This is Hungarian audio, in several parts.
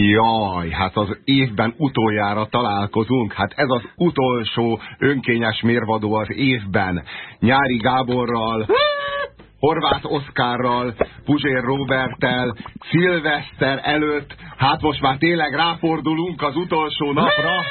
Jaj, hát az évben utoljára találkozunk. Hát ez az utolsó önkényes mérvadó az évben. Nyári Gáborral, Horváth Oszkárral, Puzsér Robertel, Szilveszter előtt, hát most már tényleg ráfordulunk az utolsó napra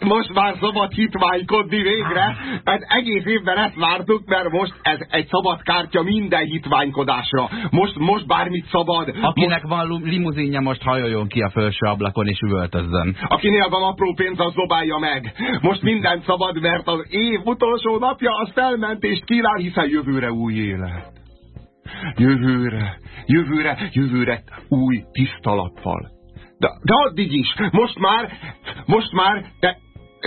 most már szabad hitványkodni végre. Hát egész évben ezt vártuk, mert most ez egy szabad kártya minden hitványkodásra. Most, most bármit szabad. Akinek most... van limuzinja, most hajoljon ki a felső ablakon és üvöltözzön. Akinél van apró pénz, az dobálja meg. Most mindent szabad, mert az év utolsó napja az felmentést kíván, hiszen jövőre új élet. Jövőre, jövőre, jövőre új tiszta lappal. De, de addig is, most már, most már, de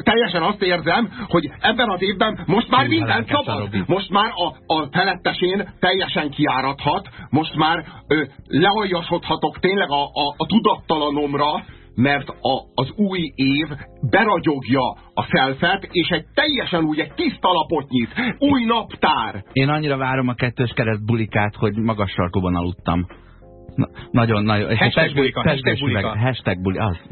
teljesen azt érzem, hogy ebben az évben most már minden szabad. Most már a, a felettesén teljesen kiáradhat, most már ö, lealjasodhatok tényleg a, a, a tudattalanomra, mert a, az új év beragyogja a szelfet, és egy teljesen úgy egy tiszta lapot nyit. Új naptár. Én annyira várom a kettős kereszt bulikát, hogy magas sarkóban aludtam. Nagyon, nagyon. Hashtag bulika, hashtag bulika. Hashtag buli, az.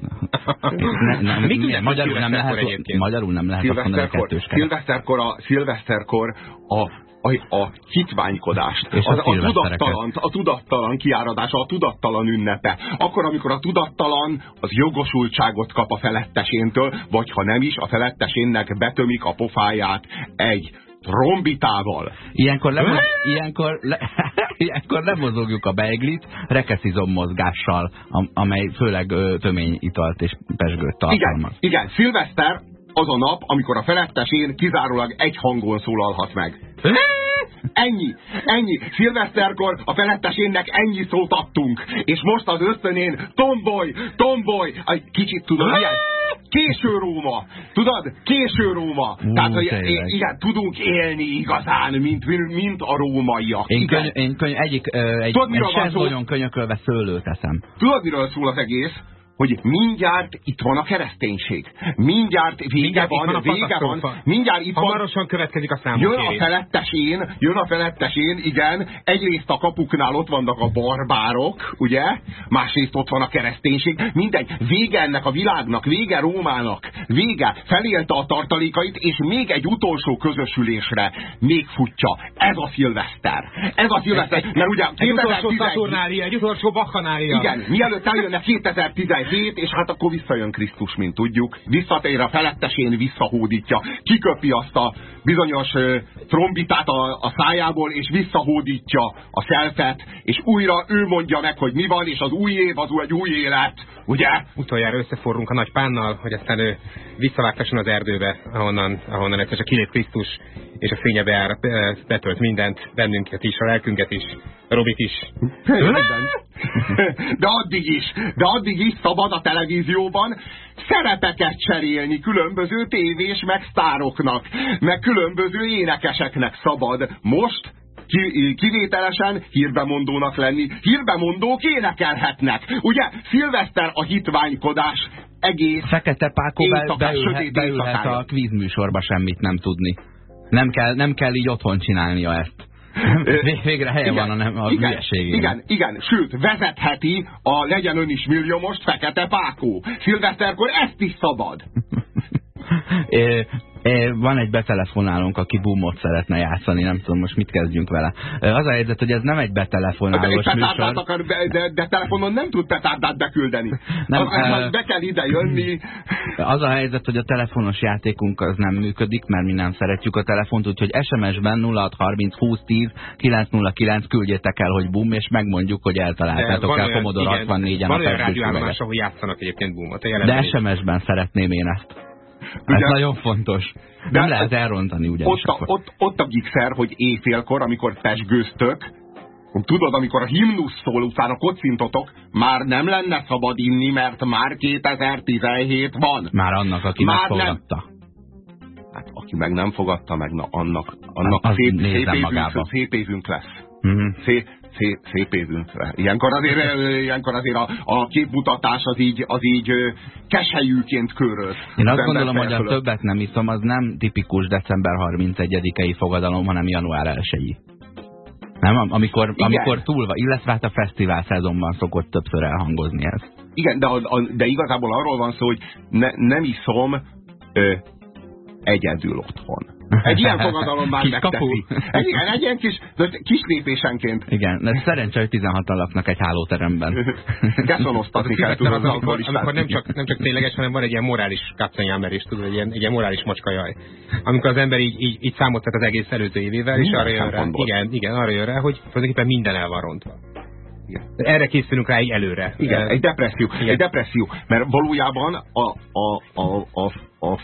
Ne, ne, Mit ne, magyarul, nem lehet, magyarul nem lehet azt mondani, kettős Szilveszterkor a, szilveszterkor a a, a hitványkodást, és az, a, a, tudattalan, a tudattalan kiáradása, a tudattalan ünnepe. Akkor, amikor a tudattalan az jogosultságot kap a feletteséntől, vagy ha nem is, a felettesénnek betömik a pofáját egy trombitával. Ilyenkor, le, ilyenkor, le, ilyenkor lemozogjuk a beiglit rekeszizom mozgással, amely főleg tömény italt és pesgőt tartalmaz. Igen, igen, szilveszter az a nap, amikor a felettesén kizárólag egy hangon szólalhat meg. Ennyi, ennyi. Szilveszterkor a felettesénnek ennyi szót adtunk. És most az ösztönén tomboly, tomboly. Kicsit tudod, milyen? Késő Róma. Tudod? Késő Róma. Uh, Tehát, hogy igen, tudunk élni igazán, mint, mint a rómaiak. Én, köny, én köny, egyik, uh, egy, Tudod, egy könyökölve szőlőt eszem. Tudod, miről szól az egész? Hogy mindjárt itt van a kereszténység. Mindjárt vége mindjárt van, van vége van. Mindjárt itt Hamarosan van. következik a számok. Jön a felettesén, jön a felettesén, igen. Egyrészt a kapuknál ott vannak a barbárok, ugye? Másrészt ott van a kereszténység. Mindegy, vége ennek a világnak, vége Rómának, vége. Felélte a tartalékait, és még egy utolsó közösülésre még futja. Ez a szilveszter. Ez a szilveszter. Mert ugye egy utolsó Szaturnália, egy utolsó Bachanália. Igen, mielőtt eljönne 2011 hét, és hát akkor visszajön Krisztus, mint tudjuk. Visszatér a felettesén, visszahódítja. Kiköpi azt a bizonyos uh, trombitát a, a szájából, és visszahódítja a szelfet, és újra ő mondja meg, hogy mi van, és az új év az egy új élet, ugye? Utoljára összeforrunk a nagy pánnal, hogy aztán ő visszavágtasson az erdőbe, ahonnan, ahonnan egyszer csak kilép Krisztus, és a fénye beár, betölt mindent, bennünket is, a lelkünket is, Robit is. De addig is, de addig is szabad a televízióban szerepeket cserélni különböző tévés meg sztároknak, meg különböző énekeseknek szabad. Most kivételesen hírbemondónak lenni. Hírbemondók énekelhetnek. Ugye, szilveszter a hitványkodás egész Fekete Pákó beülhet, beülhet a kvízműsorba semmit nem tudni. Nem kell, nem kell így otthon csinálnia ezt. Végre helye igen, van a, nem, a igen, igen, igen, sőt, vezetheti a legyen ön is most Fekete Pákó. Szilveszterkor ezt is szabad. Van egy betelefonálónk, aki boomot szeretne játszani, nem tudom most mit kezdjünk vele. Az a helyzet, hogy ez nem egy betelefonálós de, műsor. Akar, de, de telefonon nem tud petárdát beküldeni. Nem, az, az, be kell ide jönni. Az a helyzet, hogy a telefonos játékunk az nem működik, mert mi nem szeretjük a telefont, úgyhogy SMS-ben 0630 2010 909 küldjétek el, hogy boom, és megmondjuk, hogy eltaláltátok el Commodore 64-en a Van olyan rádióállomás, ahol játszanak egyébként boomot. De SMS-ben szeretném én ezt. Ez ugye, nagyon fontos. De nem lehet elrontani ugyanis. Ott a, ott, ott a gigszer, hogy éjfélkor, amikor pesgőztök, tudod, amikor a himnusz szól, utána kocintotok, már nem lenne szabad inni, mert már 2017 van. Már annak, aki már megfogadta. Nem. Hát aki meg nem fogadta meg, na annak, annak hát, szép, szép, évünk, szép évünk lesz. Mhm. -huh. szép, szép, szép évünkre. Ilyenkor azért, ilyenkor azért a, a képmutatás az így, az így keselyűként köröz. Én azt gondolom, hogy a többet nem iszom, az nem tipikus december 31-i fogadalom, hanem január 1 nem? Amikor, amikor túl van, illetve hát a fesztivál szezonban szokott többször elhangozni ez. Igen, de, a, de igazából arról van szó, hogy ne, nem iszom ö, egyedül otthon. Egy ilyen fogadalom már megteszi. Egy, igen, egy ilyen kis, kis lépésenként. Igen, de szerencsé, hogy 16 laknak egy hálóteremben. Keszonoztatni kell tudod az alkoholistát. Amikor nem csak, nem csak tényleges, hanem van egy ilyen morális kapcanyámerés, tudod, egy ilyen, egy ilyen morális macskajaj. Amikor az ember így, így, így számoltat az egész előző évével, és arra jön rá, igen, igen, arra jön rá, hogy tulajdonképpen minden el van rontva. Igen. Erre készülünk rá egy előre. Igen, egy depresszió. Igen. Egy depresszió. Mert valójában a, a, a, a, a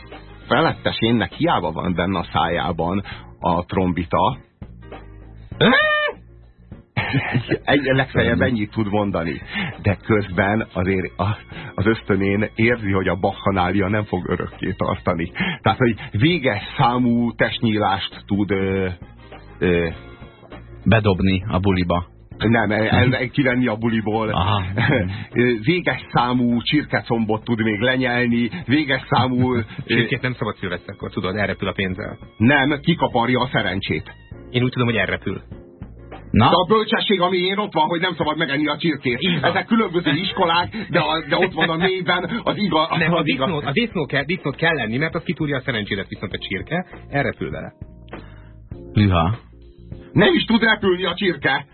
felettes énnek hiába van benne a szájában a trombita. Egy, legfeljebb ennyit tud mondani. De közben azért az ösztönén érzi, hogy a bakhanália nem fog örökké tartani. Tehát, hogy véges számú testnyílást tud ö, ö, bedobni a buliba. Nem, el, kivenni a buliból. Aha. Véges számú csirkecombot tud még lenyelni, véges számú... Csirkét nem szabad szilveszterkor, tudod, elrepül a pénzzel. Nem, kikaparja a szerencsét. Én úgy tudom, hogy elrepül. Na? De a bölcsesség, ami én ott van, hogy nem szabad megenni a csirkét. Igen. Ezek különböző iskolák, de, a, de ott van a mélyben az igaz. Nem, a, disznót, a disznót, kell, disznót kell lenni, mert az kitúrja a szerencsédet, viszont a csirke elrepül vele. Hűha. Nem is tud repülni a csirke.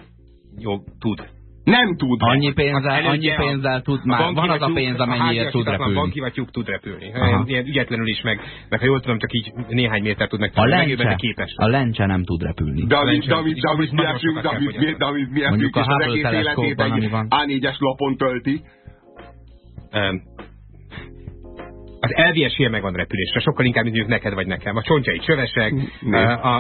Jó, tud. Nem tud. Annyi pénzzel, annyi pénzzel tud már. Van az a pénz, amennyiért tud repülni. A banki vagy tyúk tud repülni. Ilyen ügyetlenül is meg, meg ha jól tudom, csak így néhány méter tud meg. A lencse, képes. a lencse nem tud repülni. David, David, David, David, David, David, mi Mondjuk a Hubble teleszkópban, ami van. A4-es lapon tölti az elvi esélye megvan repülésre, sokkal inkább, mint neked vagy nekem. A csontjai csövesek,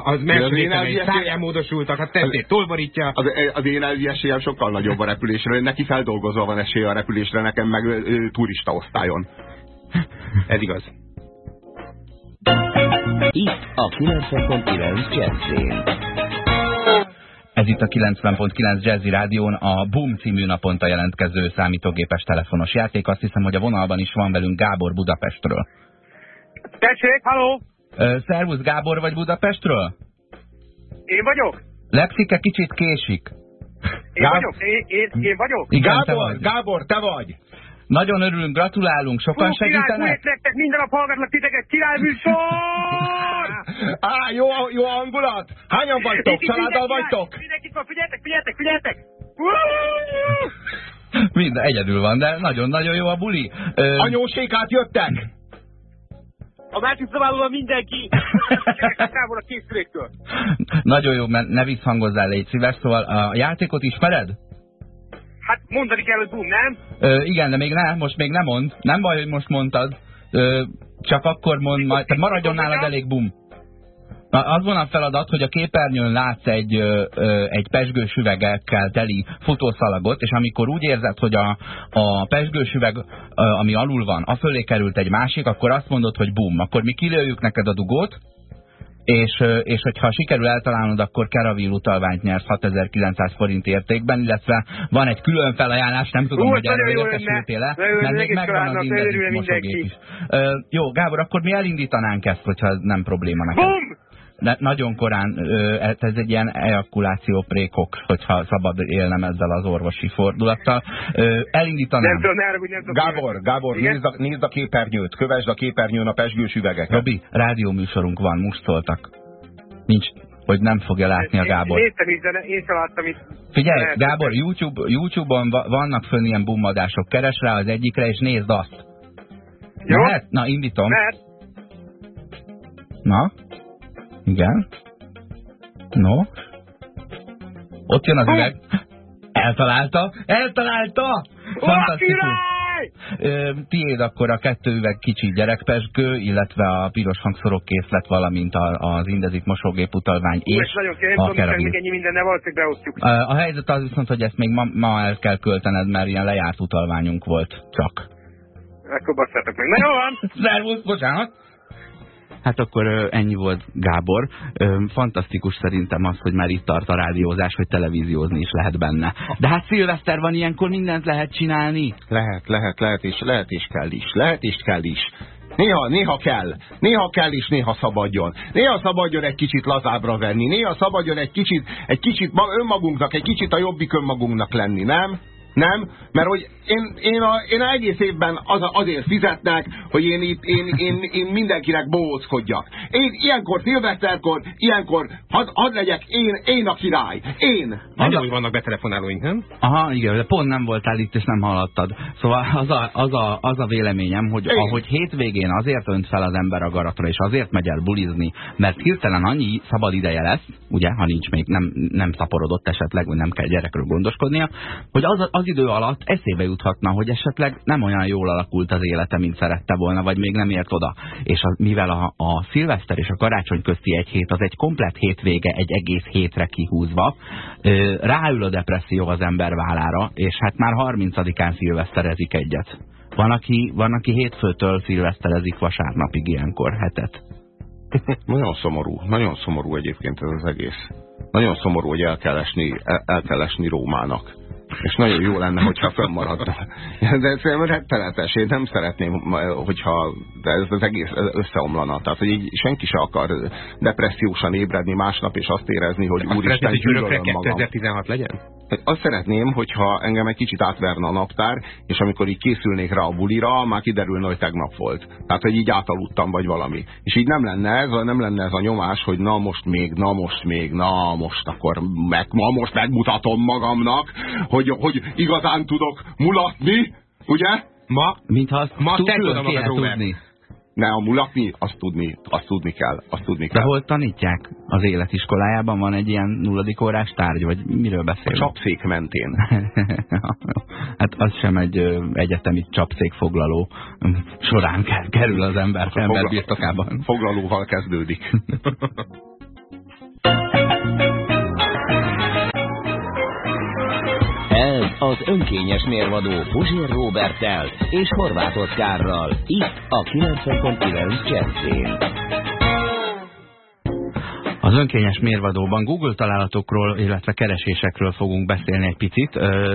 az melső száján módosultak, a testét tolvarítja. Az, az én elvi esélyem sokkal nagyobb a repülésre, neki feldolgozva van esélye a repülésre, nekem meg ö, turista osztályon. Ez igaz. Itt a 90.9 Jazzén. Ez itt a 90.9 Jazzy Rádión a Boom című naponta jelentkező számítógépes telefonos játék. Azt hiszem, hogy a vonalban is van velünk Gábor Budapestről. Tessék, haló! Szervusz, Gábor vagy Budapestről? Én vagyok. Lepszike kicsit késik. Én Gáb... vagyok, én, én, én vagyok. Igen, Gábor, te vagy. Gábor, te vagy. Nagyon örülünk, gratulálunk, sokan Hú, segítenek. Király, nektek, minden nap hallgatlak titeket, király műsor! Á, jó, jó hangulat! Hányan vagytok? Családdal vagytok? Mindenkit van, figyeljetek, figyeljetek, figyeljetek! Minden egyedül van, de nagyon-nagyon jó a buli. Ö... Anyósékát jöttek? A másik szobában mindenki távol a készüléktől. Nagyon jó, mert ne visszhangozzál, légy szíves. Szóval a játékot ismered? Hát mondani kell, hogy boom, nem? Ö, igen, de még nem, most még nem mond. Nem baj, hogy most mondtad. Ö, csak akkor mond majd, tehát maradjon nálad elég bum. Na, az van a feladat, hogy a képernyőn látsz egy, ö, ö, egy pesgős üvegekkel teli futószalagot, és amikor úgy érzed, hogy a, a pesgős üveg, ö, ami alul van, a fölé került egy másik, akkor azt mondod, hogy bum. Akkor mi kilőjük neked a dugót, és, és hogyha sikerül eltalálnod, akkor Keravil utalványt nyersz 6900 forint értékben, illetve van egy külön felajánlás, nem tudom, Úgy, hogy erről értesültél-e, mert még megvan az indexis mosogép is. Ö, jó, Gábor, akkor mi elindítanánk ezt, hogyha nem probléma neked. Bum! De nagyon korán, ez egy ilyen ejakuláció prékok, hogyha szabad élnem ezzel az orvosi fordulattal. Elindítanám. Nem tudom, nem, nem tudom. Gábor, Gábor, nézd a, nézd a képernyőt, kövesd a képernyőn a pesgős üvegeket. Robi, rádióműsorunk van, most szóltak. Nincs, hogy nem fogja látni a Gábor. Néztem is, de én sem láttam itt. Figyelj, lehet. Gábor, YouTube, YouTube-on vannak fönn ilyen bumadások. Keres rá az egyikre, és nézd azt. Jó? Lehet? Na, indítom. Lehet. Na? Igen. No. Ott jön az üveg. Eltalálta! Eltalálta! Fantasztikus! Tiéd akkor a kettő üveg kicsi gyerekpesgő, illetve a piros hangszorok készlet, valamint az indezit mosógép utalvány és, és nagyon kérem, a keravil. ennyi minden valószínűleg beosztjuk. A, a helyzet az viszont, hogy ezt még ma, ma el kell költened, mert ilyen lejárt utalványunk volt csak. Akkor basszátok meg. Na jó van! Szervusz, bocsánat! Hát akkor ennyi volt Gábor. Fantasztikus szerintem az, hogy már itt tart a rádiózás, hogy televíziózni is lehet benne. De hát szilveszter van, ilyenkor mindent lehet csinálni. Lehet, lehet, lehet, és lehet és kell is. Lehet és kell is. Néha, néha kell. Néha kell és néha szabadjon. Néha szabadjon egy kicsit lazábra venni. Néha szabadjon egy kicsit, egy kicsit önmagunknak, egy kicsit a jobbik önmagunknak lenni, nem? Nem? Mert hogy én, én, a, én a egész évben az, azért fizetnek, hogy én, itt, én, én, én mindenkinek bóckodjak. Én ilyenkor szilveszterkor, ilyenkor hadd had legyek én, én a király. Én. Nagyon, hogy vannak betelefonálóink, nem? Aha, igen, de pont nem voltál itt, és nem hallottad. Szóval az a, az a, az a véleményem, hogy én. ahogy hétvégén azért önt fel az ember a garatra, és azért megy el bulizni, mert hirtelen annyi szabad ideje lesz, ugye, ha nincs még, nem, nem szaporodott esetleg, vagy nem kell gyerekről gondoskodnia, hogy az, az idő alatt eszébe juthatna, hogy esetleg nem olyan jól alakult az élete, mint szerette volna, vagy még nem ért oda. És a, mivel a, a szilveszter és a karácsony közti egy hét az egy komplet hétvége, egy egész hétre kihúzva, ö, ráül a depresszió az ember vállára, és hát már 30-án szilveszterezik egyet. Van aki, van, aki hétfőtől szilveszterezik vasárnapig ilyenkor hetet. nagyon szomorú, nagyon szomorú egyébként ez az egész. Nagyon szomorú, hogy el kell esni, el, el kell esni Rómának. És nagyon jó lenne, hogyha fönnmaradna. De szerintem rettenetes. Én nem szeretném, hogyha ez az egész összeomlana. Tehát, hogy így senki se akar depressziósan ébredni másnap, és azt érezni, hogy azt úristen gyűlölöm magam. 2016 legyen? Azt szeretném, hogyha engem egy kicsit átverne a naptár, és amikor így készülnék rá a bulira, már kiderülne, hogy tegnap volt. Tehát, hogy így átaludtam, vagy valami. És így nem lenne ez, nem lenne ez a nyomás, hogy na most még, na most még, na most akkor meg, ma most megmutatom magamnak, hogy, hogy igazán tudok mulatni, ugye? Ma, Mintha azt ma te tudod tudni. Ne, a mulatni, azt tudni, azt tudni kell, azt tudni kell. De hol tanítják? Az életiskolájában van egy ilyen nulladik órás tárgy, vagy miről beszél? A csapszék mentén. hát az sem egy ö, egyetemi csapszék foglaló során kerül az ember, ember birtokában. Foglalóval kezdődik. az önkényes mérvadó Puzsér Robertel és Horváth Oszkárral. Itt a 90.9 Jazzén. Az önkényes mérvadóban Google találatokról, illetve keresésekről fogunk beszélni egy picit.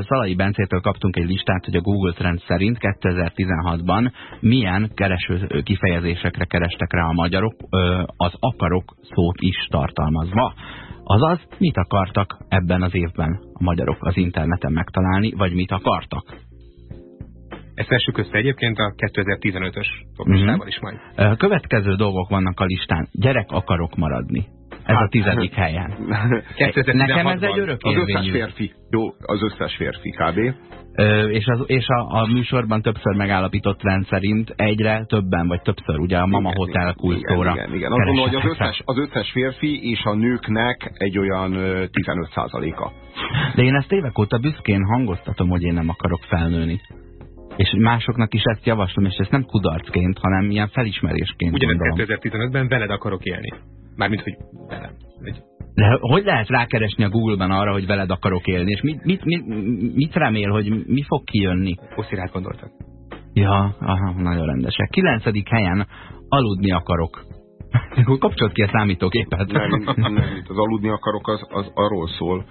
Szalai Bencétől kaptunk egy listát, hogy a Google Trend szerint 2016-ban milyen kereső kifejezésekre kerestek rá a magyarok, az akarok szót is tartalmazva. Azaz, mit akartak ebben az évben a magyarok az interneten megtalálni, vagy mit akartak? Ezt vessük össze egyébként a 2015-ös listával mm is majd. Következő dolgok vannak a listán. Gyerek akarok maradni. Ez hát, a tizedik helyen. Nekem ez egy örök Az összes férfi. Jó, az összes férfi kb. Ö, és az, és a, a műsorban többször megállapított rendszerint egyre többen, vagy többször, ugye a Mama igen, Hotel kultúra. Igen, igen. igen. Azt mondom, hogy az összes, az összes férfi és a nőknek egy olyan 15%-a. De én ezt évek óta büszkén hangoztatom, hogy én nem akarok felnőni. És másoknak is ezt javaslom, és ezt nem kudarcként, hanem ilyen felismerésként Ugyanez 2015-ben veled akarok élni. Mármint, hogy velem. De hogy lehet rákeresni a Google-ben arra, hogy veled akarok élni? És mit, mit, mit, mit remél, hogy mi fog kijönni? Hosszirát gondoltak. Ja, aha, nagyon rendesek. Kilencedik helyen aludni akarok. Kapcsolt ki a számítógépet. Nem, nem, nem, az aludni akarok az, az arról szól,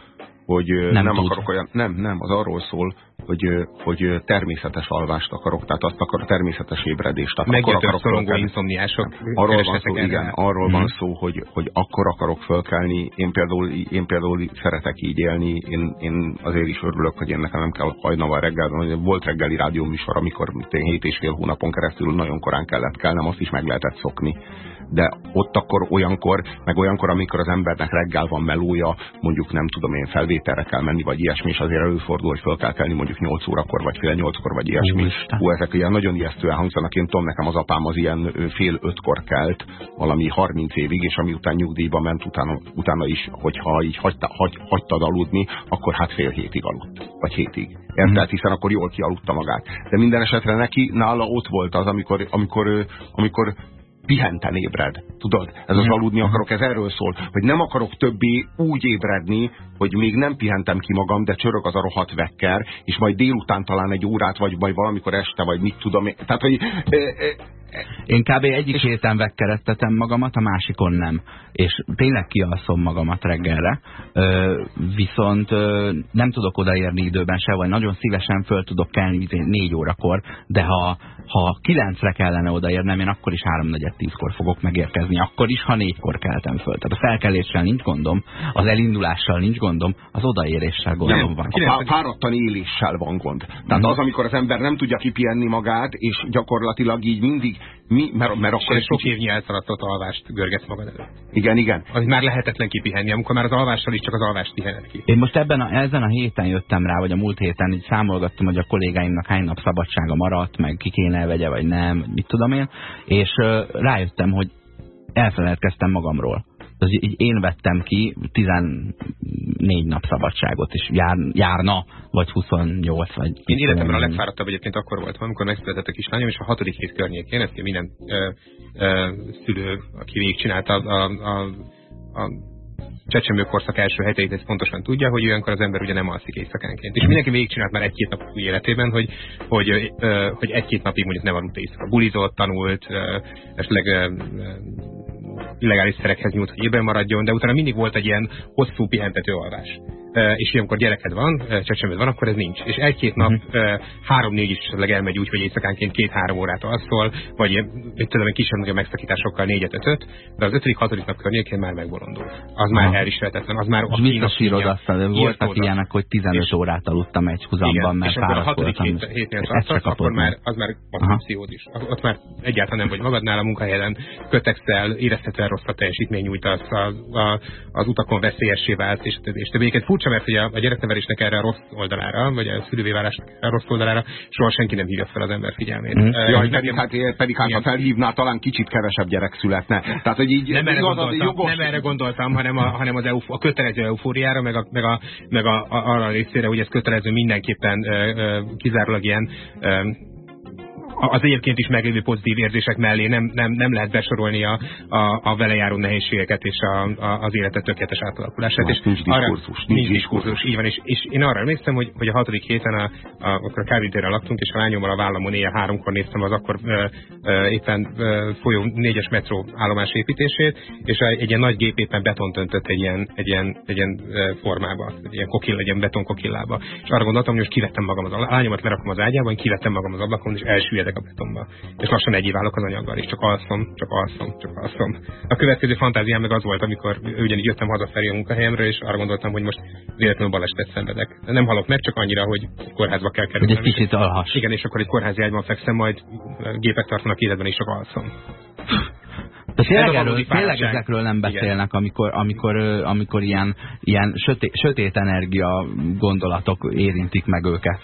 hogy nem, nem akarok olyan, nem, nem, az arról szól, hogy, hogy természetes alvást akarok, tehát azt akar természetes ébredést. Tehát akkor akarok szorongó inszomniások. Arról van szó, igen, arról van mhm. szó, hogy, hogy akkor akarok fölkelni. Én például, én például szeretek így élni, én, én azért is örülök, hogy én nekem nem kell hajnalval reggel, volt reggeli rádióműsor, amikor én hét és fél hónapon keresztül nagyon korán kellett kelnem, azt is meg lehetett szokni de ott akkor olyankor, meg olyankor, amikor az embernek reggel van melója, mondjuk nem tudom én felvételre kell menni, vagy ilyesmi, és azért előfordul, hogy fel kell kelni mondjuk 8 órakor, vagy fél 8-kor, vagy ilyesmi. Hú, ezek ilyen nagyon ijesztően hangzanak. Én tudom, nekem az apám az ilyen fél ötkor kelt, valami 30 évig, és ami után nyugdíjba ment, utána, utána is, hogyha így hagyta, hagy, hagytad aludni, akkor hát fél hétig aludt, vagy hétig. Érted? Hiszen akkor jól kialudta magát. De minden esetre neki, nála ott volt az, amikor, amikor, amikor pihenten ébred. Tudod? Ez az aludni akarok, ez erről szól, hogy nem akarok többé úgy ébredni, hogy még nem pihentem ki magam, de csörög az a rohadt vekker, és majd délután talán egy órát, vagy majd valamikor este, vagy mit tudom én. Tehát, hogy Én kb. egyik héten vekkereztetem magamat, a másikon nem. És tényleg kialszom magamat reggelre, ö, viszont ö, nem tudok odaérni időben se, vagy nagyon szívesen föl tudok kelni négy órakor, de ha, ha kilencre kellene odaérnem, én akkor is háromnegyed tízkor fogok megérkezni, akkor is, ha négykor keltem föl. Tehát a felkeléssel nincs gondom, az elindulással nincs gondom, az odaéréssel gondom nem, van. A fáradtan éléssel van gond. Tehát az, amikor az ember nem tudja kipihenni magát, és gyakorlatilag így mindig, mi, mert, mert akkor... Sok évnyi elszaladtott alvást görgetsz magad előtt. Igen, igen. Az már lehetetlen kipihenni, amikor már az alvással is csak az alvást pihened ki. Én most ebben a, ezen a héten jöttem rá, vagy a múlt héten így számolgattam, hogy a kollégáimnak hány nap szabadsága maradt, meg ki kéne vegye, vagy nem, mit tudom én, és uh, rájöttem, hogy elfeledkeztem magamról az így én vettem ki 14 nap szabadságot, és jár, járna, vagy 28, vagy... Én életemben a legfáradtabb egyébként akkor volt, amikor megszületett a kislányom, és a hatodik hét környékén, ezt minden ö, ö, szülő, aki végigcsinálta a, a, a csecsemőkorszak első heteit ezt pontosan tudja, hogy olyankor az ember ugye nem alszik éjszakánként. És mindenki végigcsinált már egy-két nap új életében, hogy, hogy, hogy egy-két napig mondjuk nem aludt éjszaka. Bulizott, tanult, esetleg illegális szerekhez nyújt, hogy maradjon, de utána mindig volt egy ilyen hosszú pihentető alvás és ilyenkor gyereked van, csecsemőd van, akkor ez nincs. És egy-két nap, uh-huh. három-négy is esetleg elmegy úgy, hogy éjszakánként két-három órát alszol, vagy mit tudom, egy kisebb nagyobb megszakításokkal négyet-ötöt, de az ötödik, hatodik nap környékén már megbolondul. Az már uh-huh. elviselhetetlen, az már a Visszasírod azt, de voltak ilyenek, hogy 15 és, órát aludtam egy huzamban, mert fáradt a hatodik hét, hétnél tartasz, akkor már, az már koncepciód is. Ott már egyáltalán nem vagy magadnál a munkahelyen, kötekszel, érezhetően rossz a teljesítmény nyújtasz, a, a, az utakon veszélyessé vált, és, és te furcsa mert ugye a gyereknevelésnek erre a rossz oldalára, vagy a szülővé válásnak a rossz oldalára soha senki nem hívja fel az ember figyelmét. Mm. Uh, Jaj, pedig, hát, pedig hát ha felhívná, talán kicsit kevesebb gyerek születne. Tehát, hogy így nem, erre gondoltam, jogos... nem erre gondoltam, hanem a, hanem az euf, a kötelező eufóriára, meg, a, meg, a, meg a, a, arra a részére, hogy ez kötelező mindenképpen ö, ö, kizárólag ilyen ö, az egyébként is meglévő pozitív érzések mellé nem, nem, nem lehet besorolni a, a, a vele járó nehézségeket és a, a, az életet tökéletes átalakulását. és nincs diskurzus. Nincs diskurzus, így van. És, és én arra emlékszem, hogy, hogy a hatodik héten a, a, akkor a kávétérre laktunk, és a lányommal a vállamon éjjel háromkor néztem az akkor ö, ö, éppen ö, folyó négyes metró állomás építését, és egy, ilyen nagy gép éppen betont öntött egy ilyen, egy ilyen, egy ilyen formába, egy ilyen kokill, egy ilyen betonkokillába. És arra gondoltam, hogy most kivettem magam az a lányomat lerakom az ágyában, kivettem magam az ablakon, és elsüllyedek a betonba. És lassan egy válok az anyaggal, és csak alszom, csak alszom, csak alszom. A következő fantáziám meg az volt, amikor ugyanígy jöttem hazafelé a munkahelyemről, és arra gondoltam, hogy most véletlenül balesetet szenvedek. Nem halok meg, csak annyira, hogy kórházba kell kerülni. Egy kicsit alhas. Igen, és akkor egy kórházi ágyban fekszem, majd gépek tartanak életben, és csak alszom. De tényleg, erről, tényleg ezekről nem beszélnek, amikor, amikor, amikor ilyen, ilyen sötét, sötét energia gondolatok érintik meg őket.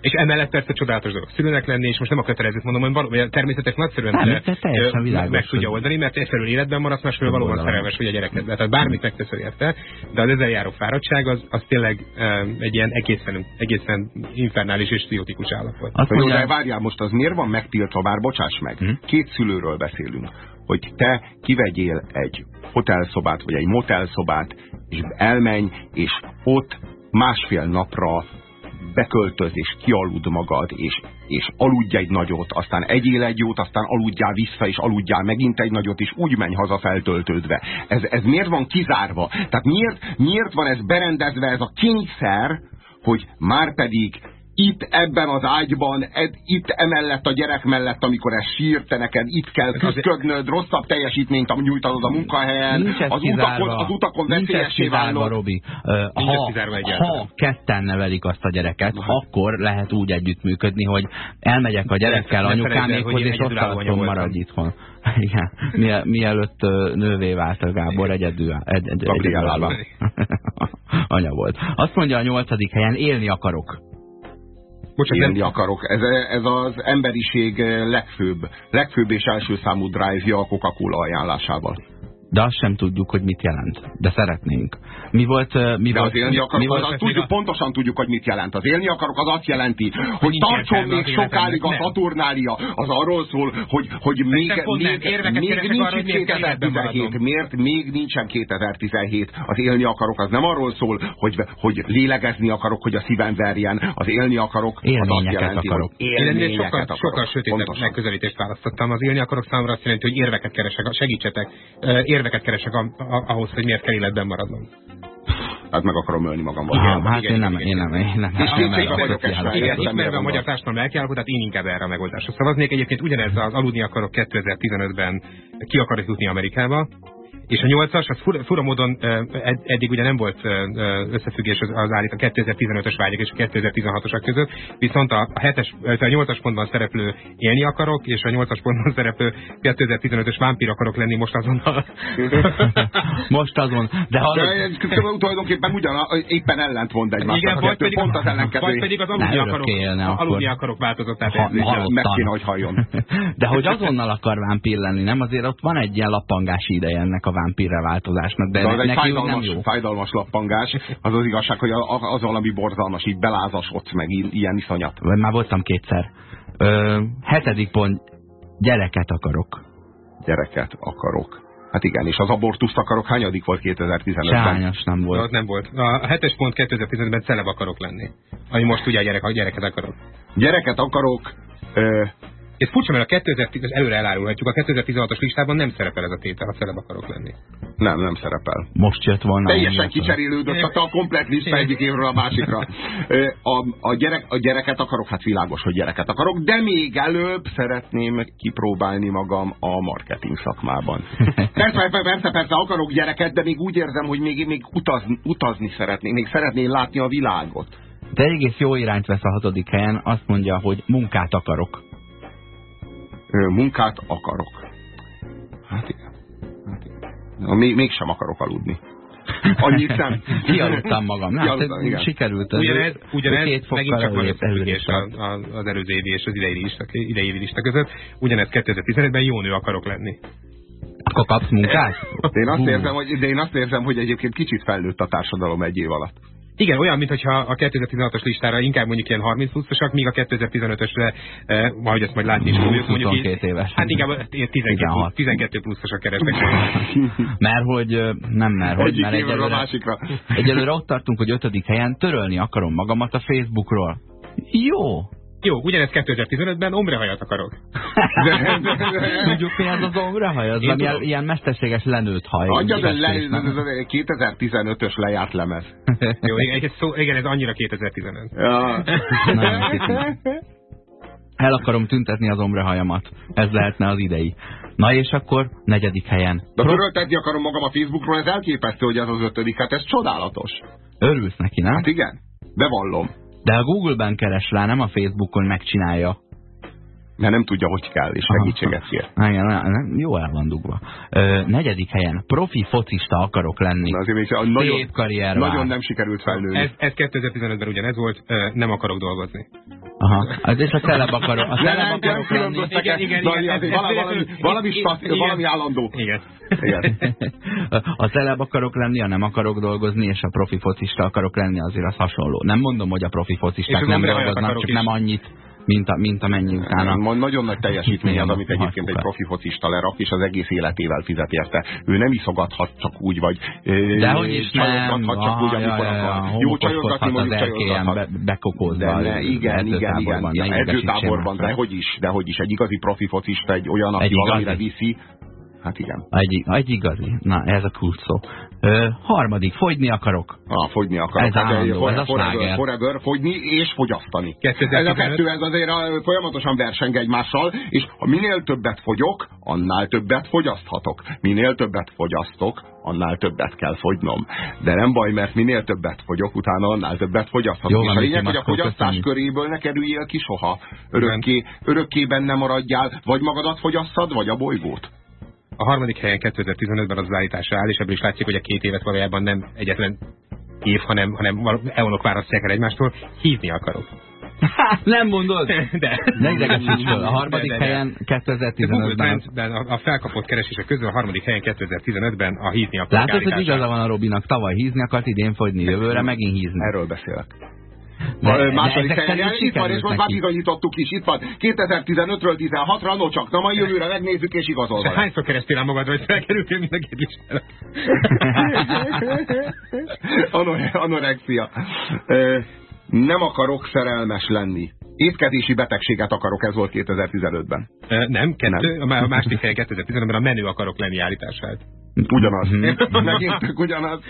És emellett persze csodálatos dolog szülőnek lenni, és most nem a kötelezőt mondom, hogy valóban a természetes nagyszerűen nem, teljesen meg, meg tudja oldani, mert egyfelől életben maradsz, másfelől valóban szerelmes vagy a gyerekedbe. Tehát bármit megteszel érte, de az ezzel járó fáradtság az, az tényleg um, egy ilyen egészen, egészen infernális és pszichotikus állapot. Azt mondja, de várjál, most az miért van megtiltva, bár bocsáss meg. Hm? Két szülőről beszélünk, hogy te kivegyél egy hotelszobát, vagy egy motelszobát, és elmenj, és ott másfél napra beköltöz és kialud magad, és, és aludj egy nagyot, aztán egyél egy jót, aztán aludjál vissza, és aludjál megint egy nagyot, és úgy menj haza feltöltődve. Ez, ez miért van kizárva? Tehát miért, miért van ez berendezve, ez a kényszer, hogy már pedig itt ebben az ágyban, ed, itt emellett a gyerek mellett, amikor ez sír, te neked itt kell küzdködnöd, rosszabb teljesítményt nyújtanod a munkahelyen, az utakon, az utakon veszélyessé válnod. Robi. Ha, ha ketten nevelik azt a gyereket, uh -huh. akkor lehet úgy együttműködni, hogy elmegyek a gyerekkel anyukámékhoz, és ott alatt maradj itthon. Igen, Miel, mielőtt nővé vált a Gábor, egyedül, egy, egy, egyedül anya volt. Azt mondja a nyolcadik helyen, élni akarok. Bocsánat, élni akarok. Ez, ez az emberiség legfőbb, legfőbb és első számú drive-ja a Coca-Cola ajánlásával. De azt sem tudjuk, hogy mit jelent. De szeretnénk. Mi volt... Mi de volt, az élni akarok, mi volt, az, az tudjuk, a... pontosan tudjuk, hogy mit jelent. Az élni akarok, az azt jelenti, hogy Nincs tartson még sokáig a. Saturnália. Az arról szól, hogy, hogy még, még, még nincs arra, hogy itt miért kell életben 2017. maradnom. Miért még nincsen 2017? Az élni akarok, az nem arról szól, hogy, hogy lélegezni akarok, hogy a szívem verjen. Az élni akarok, az azt jelenti, akarok. élményeket sokkal, akarok. sokkal sötétebb megközelítést választottam. Az élni akarok számomra azt jelenti, hogy érveket keresek, segítsetek, Ö, érveket keresek a, a, ahhoz, hogy miért kell életben maradnom. Hát meg akarom ölni magam. Ah, hát igen, én nem, én nem, én nem. És nem kétségbe erre a magyar társadalom lelkiállapotát, én inkább erre a megoldásra szavaznék. Egyébként ugyanez az aludni akarok 2015-ben ki akarok jutni Amerikába, és a nyolcas, az fura, fura módon ed, eddig ugye nem volt összefüggés az, az állít a 2015-ös vágyak és a 2016-osak között, viszont a, a, hetes, ö, a 8-as pontban szereplő élni akarok, és a 8-as pontban szereplő 2015-ös vámpír akarok lenni most azonnal. Most azon, de hallod, De tulajdonképpen ugyan, éppen ellent mond egymásnak. Igen, vagy pedig, pont az vagy ellenkező. pedig az aludni akarok, élne aludni akarok változatát Ha- érzékelni. halott. Meg kéne, hogy halljon. De hogy azonnal akar vámpír lenni, nem? Azért ott van egy ilyen lappangási ideje ennek a vámpírre változásnak, de, De az egy neki úgy nem fájdalmas, jó. fájdalmas lappangás. Az az igazság, hogy az valami borzalmas, így belázasodsz meg ilyen iszonyat. Már voltam kétszer. Ö, hetedik pont, gyereket akarok. Gyereket akarok. Hát igen, és az abortuszt akarok, hányadik volt 2015-ben? Sányos nem Az volt. nem volt. A hetes pont 2015-ben celeb akarok lenni. Ami most ugye a, gyerek, a gyereket akarok. Gyereket akarok, ö, Ez furcsa, mert a 2010 ez előre elárulhatjuk, a 2016-os listában nem szerepel ez a tétel, a celeb akarok lenni. nem, nem szerepel. Most jött volna. Teljesen kicserélődött a, a komplet lista egyik évről a másikra. A, a, gyerek, a gyereket akarok, hát világos, hogy gyereket akarok, de még előbb szeretném kipróbálni magam a marketing szakmában. Persze, persze, persze, persze akarok gyereket, de még úgy érzem, hogy még, még utazni, utazni szeretnék, még szeretném látni a világot. De egész jó irányt vesz a hatodik helyen, azt mondja, hogy munkát akarok. Munkát akarok. Hát igen. Hát igen. Na, még, mégsem akarok aludni. Annyit nem. Kialudtam magam. Hát, Kialudtam, igen. sikerült. Ez Ugyanez, ugyanez két megint csak van összefüggés az előző évi és az idei lista, idei lista között. Ugyanez 2015-ben jó nő akarok lenni. Akkor kapsz munkát? Én, azt érzem, hogy, de én azt érzem, hogy egyébként kicsit felnőtt a társadalom egy év alatt. Igen, olyan, mintha a 2016-os listára inkább mondjuk ilyen 30 pluszosok, míg a 2015-ösre, eh, majd ezt majd látni is fogjuk, mondjuk így, 22 éves. Hát inkább ilyen 12, 16. 12 pluszosok keresnek. Mert hogy, ö, nem mert hogy, Egyik mert évről a egyelőre, másikra. egyelőre ott tartunk, hogy ötödik helyen törölni akarom magamat a Facebookról. Jó. Jó, ugyanez 2015-ben ombrehajat akarok. Tudjuk mi az az Én valami tudom. ilyen mesterséges lenőtt haj. Adja, de Így le, festés, nem? 2015-ös lejárt lemez. Jó, igen, ez, szó, igen, ez annyira 2015. Ja. El akarom tüntetni az ombrahajamat. Ez lehetne az idei. Na és akkor negyedik helyen. De töröltetni akarom magam a Facebookról, ez elképesztő, hogy ez az ötödik. Hát ez csodálatos. Örülsz neki, nem? Hát igen, bevallom. De a Google-ben keres rá, nem a Facebookon megcsinálja. Mert nem tudja, hogy kell, és segítséget kér. Igen, jó el van dugva. Ö, negyedik helyen. Profi focista akarok lenni. De azért még a nagyon, karrier nagyon nem sikerült felnőni. Ez, ez 2015-ben ugyanez volt, nem akarok dolgozni. Aha. Az és a celeb akarok, a celeb nem, nem akarok lenni. Igen, igen, igen, ez- valami, valami, igen, igen. valami állandó. Igen. Igen. A celeb akarok lenni, a nem akarok dolgozni, és a profi focista akarok lenni, azért az hasonló. Nem mondom, hogy a profi focisták nem dolgoznak, csak is. nem annyit, mint, a, mint amennyi utána. Ma- Nagyon nagy teljesítmény az, amit egyébként egy profi focista lerak, és az egész életével fizet érte. Ő nem iszogathat csak úgy, vagy Dehogy is nem. csak úgy, amikor akar. Jó csajozgatni, mondjuk csajozgathat. be, bekokózva. De igen, igen, igen, edzőtáborban, igen. ne Edzőtáborban, idegesítsél de hogy is, de hogy is. Egy igazi profi focista, egy olyan, aki valamire viszi. Hát igen. Egy, egy igazi. Na, ez a kulcs szó. Ö, harmadik, fogyni akarok. Ah, fogyni akarok. Ez Hát, állandó, ez a forever, forever, fogyni és fogyasztani. 2015. Ez a kettő, ez azért a- folyamatosan verseng egymással, és ha minél többet fogyok, annál többet fogyaszthatok. Minél többet fogyasztok, annál többet kell fogynom. De nem baj, mert minél többet fogyok, utána annál többet fogyaszthatok. Jó és a lényeg, hogy a fogyasztás köszönjük. köréből ne kerüljél ki soha. Örökké, örökké benne maradjál, vagy magadat fogyasszad, vagy a bolygót. A harmadik helyen 2015-ben az állításra áll, és ebből is látszik, hogy a két évet valójában nem egyetlen év, hanem, hanem eonok választják el egymástól. Hívni akarok. nem mondod? De. Ne idegesíts föl. A harmadik De, de, de. helyen De Google 2015-ben. Trends-ben a, a felkapott keresések közül a harmadik helyen 2015-ben a hízni akar Látod, hogy igaza van a Robinak, tavaly hízni akart, idén fogyni, jövőre megint hízni. Erről beszélek. De második ezek helyen, szerint itt van, és most már bizonyítottuk is, itt van. 2015-ről 16-ra, no csak, na majd jövőre megnézzük, és igazolva Te hányszor kerestél el magad, hogy felkerültél mind a két listára? Anore- Anorexia. Nem akarok szerelmes lenni. Étkezési betegséget akarok, ez volt 2015-ben. Ö, Nem, kettő, Nem. a második helyen 2015-ben a menő akarok lenni állítását. Ugyanaz. Mhm. Megint ugyanaz.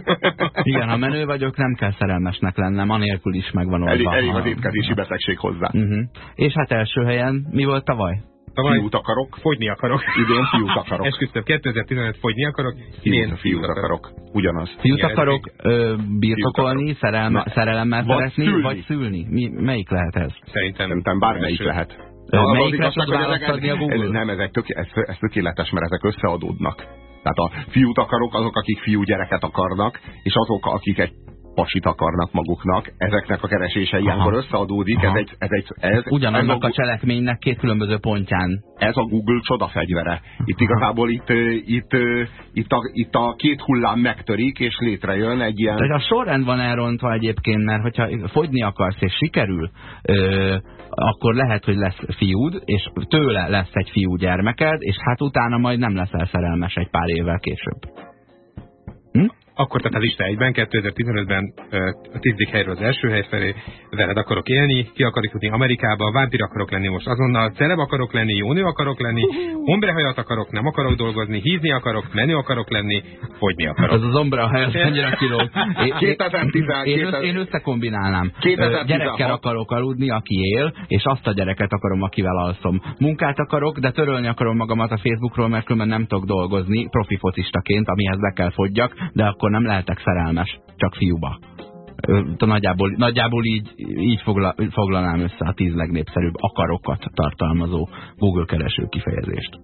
Igen, ha menő vagyok, nem kell szerelmesnek lennem, anélkül is megvan Elég, oldva. elég Ha- az étkezési betegség hozzá. Uh-huh. És hát első helyen mi volt tavaly? Tavaly Fiút akarok, fogyni akarok. idén fiút akarok. Esküszöm, 2015 fogyni akarok, idén Fiút, fiút akarok. Ugyanaz. Fiút Igen, akarok ö, birtokolni, Fiút szerelme, Na, szerelemmel vagy szeretni, szülni. vagy szülni? Mi, melyik lehet ez? Szerintem. Szerintem bármelyik első. lehet. Ö, az melyikre igazság, tud hogy választ ezek- adni a Google? Ez, nem, ez, egy tök, ez, ez tökéletes, mert ezek összeadódnak. Tehát a fiút akarok, azok, akik fiú gyereket akarnak, és azok, akik egy pasit akarnak maguknak, ezeknek a keresése ilyenkor összeadódik, ez Aha. egy, ez egy, ez, ez Ugyanannak a, a cselekménynek két különböző pontján. ez a Google csodafegyvere. Itt igazából itt, itt, itt, a, itt a két hullám megtörik, és létrejön egy ilyen... Tehát a sorrend van elrontva egyébként, mert hogyha fogyni akarsz és sikerül, ö, akkor lehet, hogy lesz fiúd, és tőle lesz egy fiú gyermeked, és hát utána majd nem leszel szerelmes egy pár évvel később. Akkor tehát a lista egyben, 2015-ben ö, a tizedik helyről az első hely felé, veled akarok élni, ki akarok jutni Amerikába, vámpír akarok lenni most azonnal, celeb akarok lenni, jó nő akarok lenni, ombrehajat akarok, nem akarok dolgozni, hízni akarok, menő akarok lenni, fogyni akarok. Az az ombra hely, az annyira kilóg. Én, 2010 én, össze, én összekombinálnám. 2016. Gyerekkel akarok aludni, aki él, és azt a gyereket akarom, akivel alszom. Munkát akarok, de törölni akarom magamat a Facebookról, mert különben nem tudok dolgozni profi focistaként, amihez be kell fogyjak, de akkor nem lehetek szerelmes, csak fiúba. Nagyjából, nagyjából így, így fogla, foglalnám össze a tíz legnépszerűbb akarokat tartalmazó Google kereső kifejezést.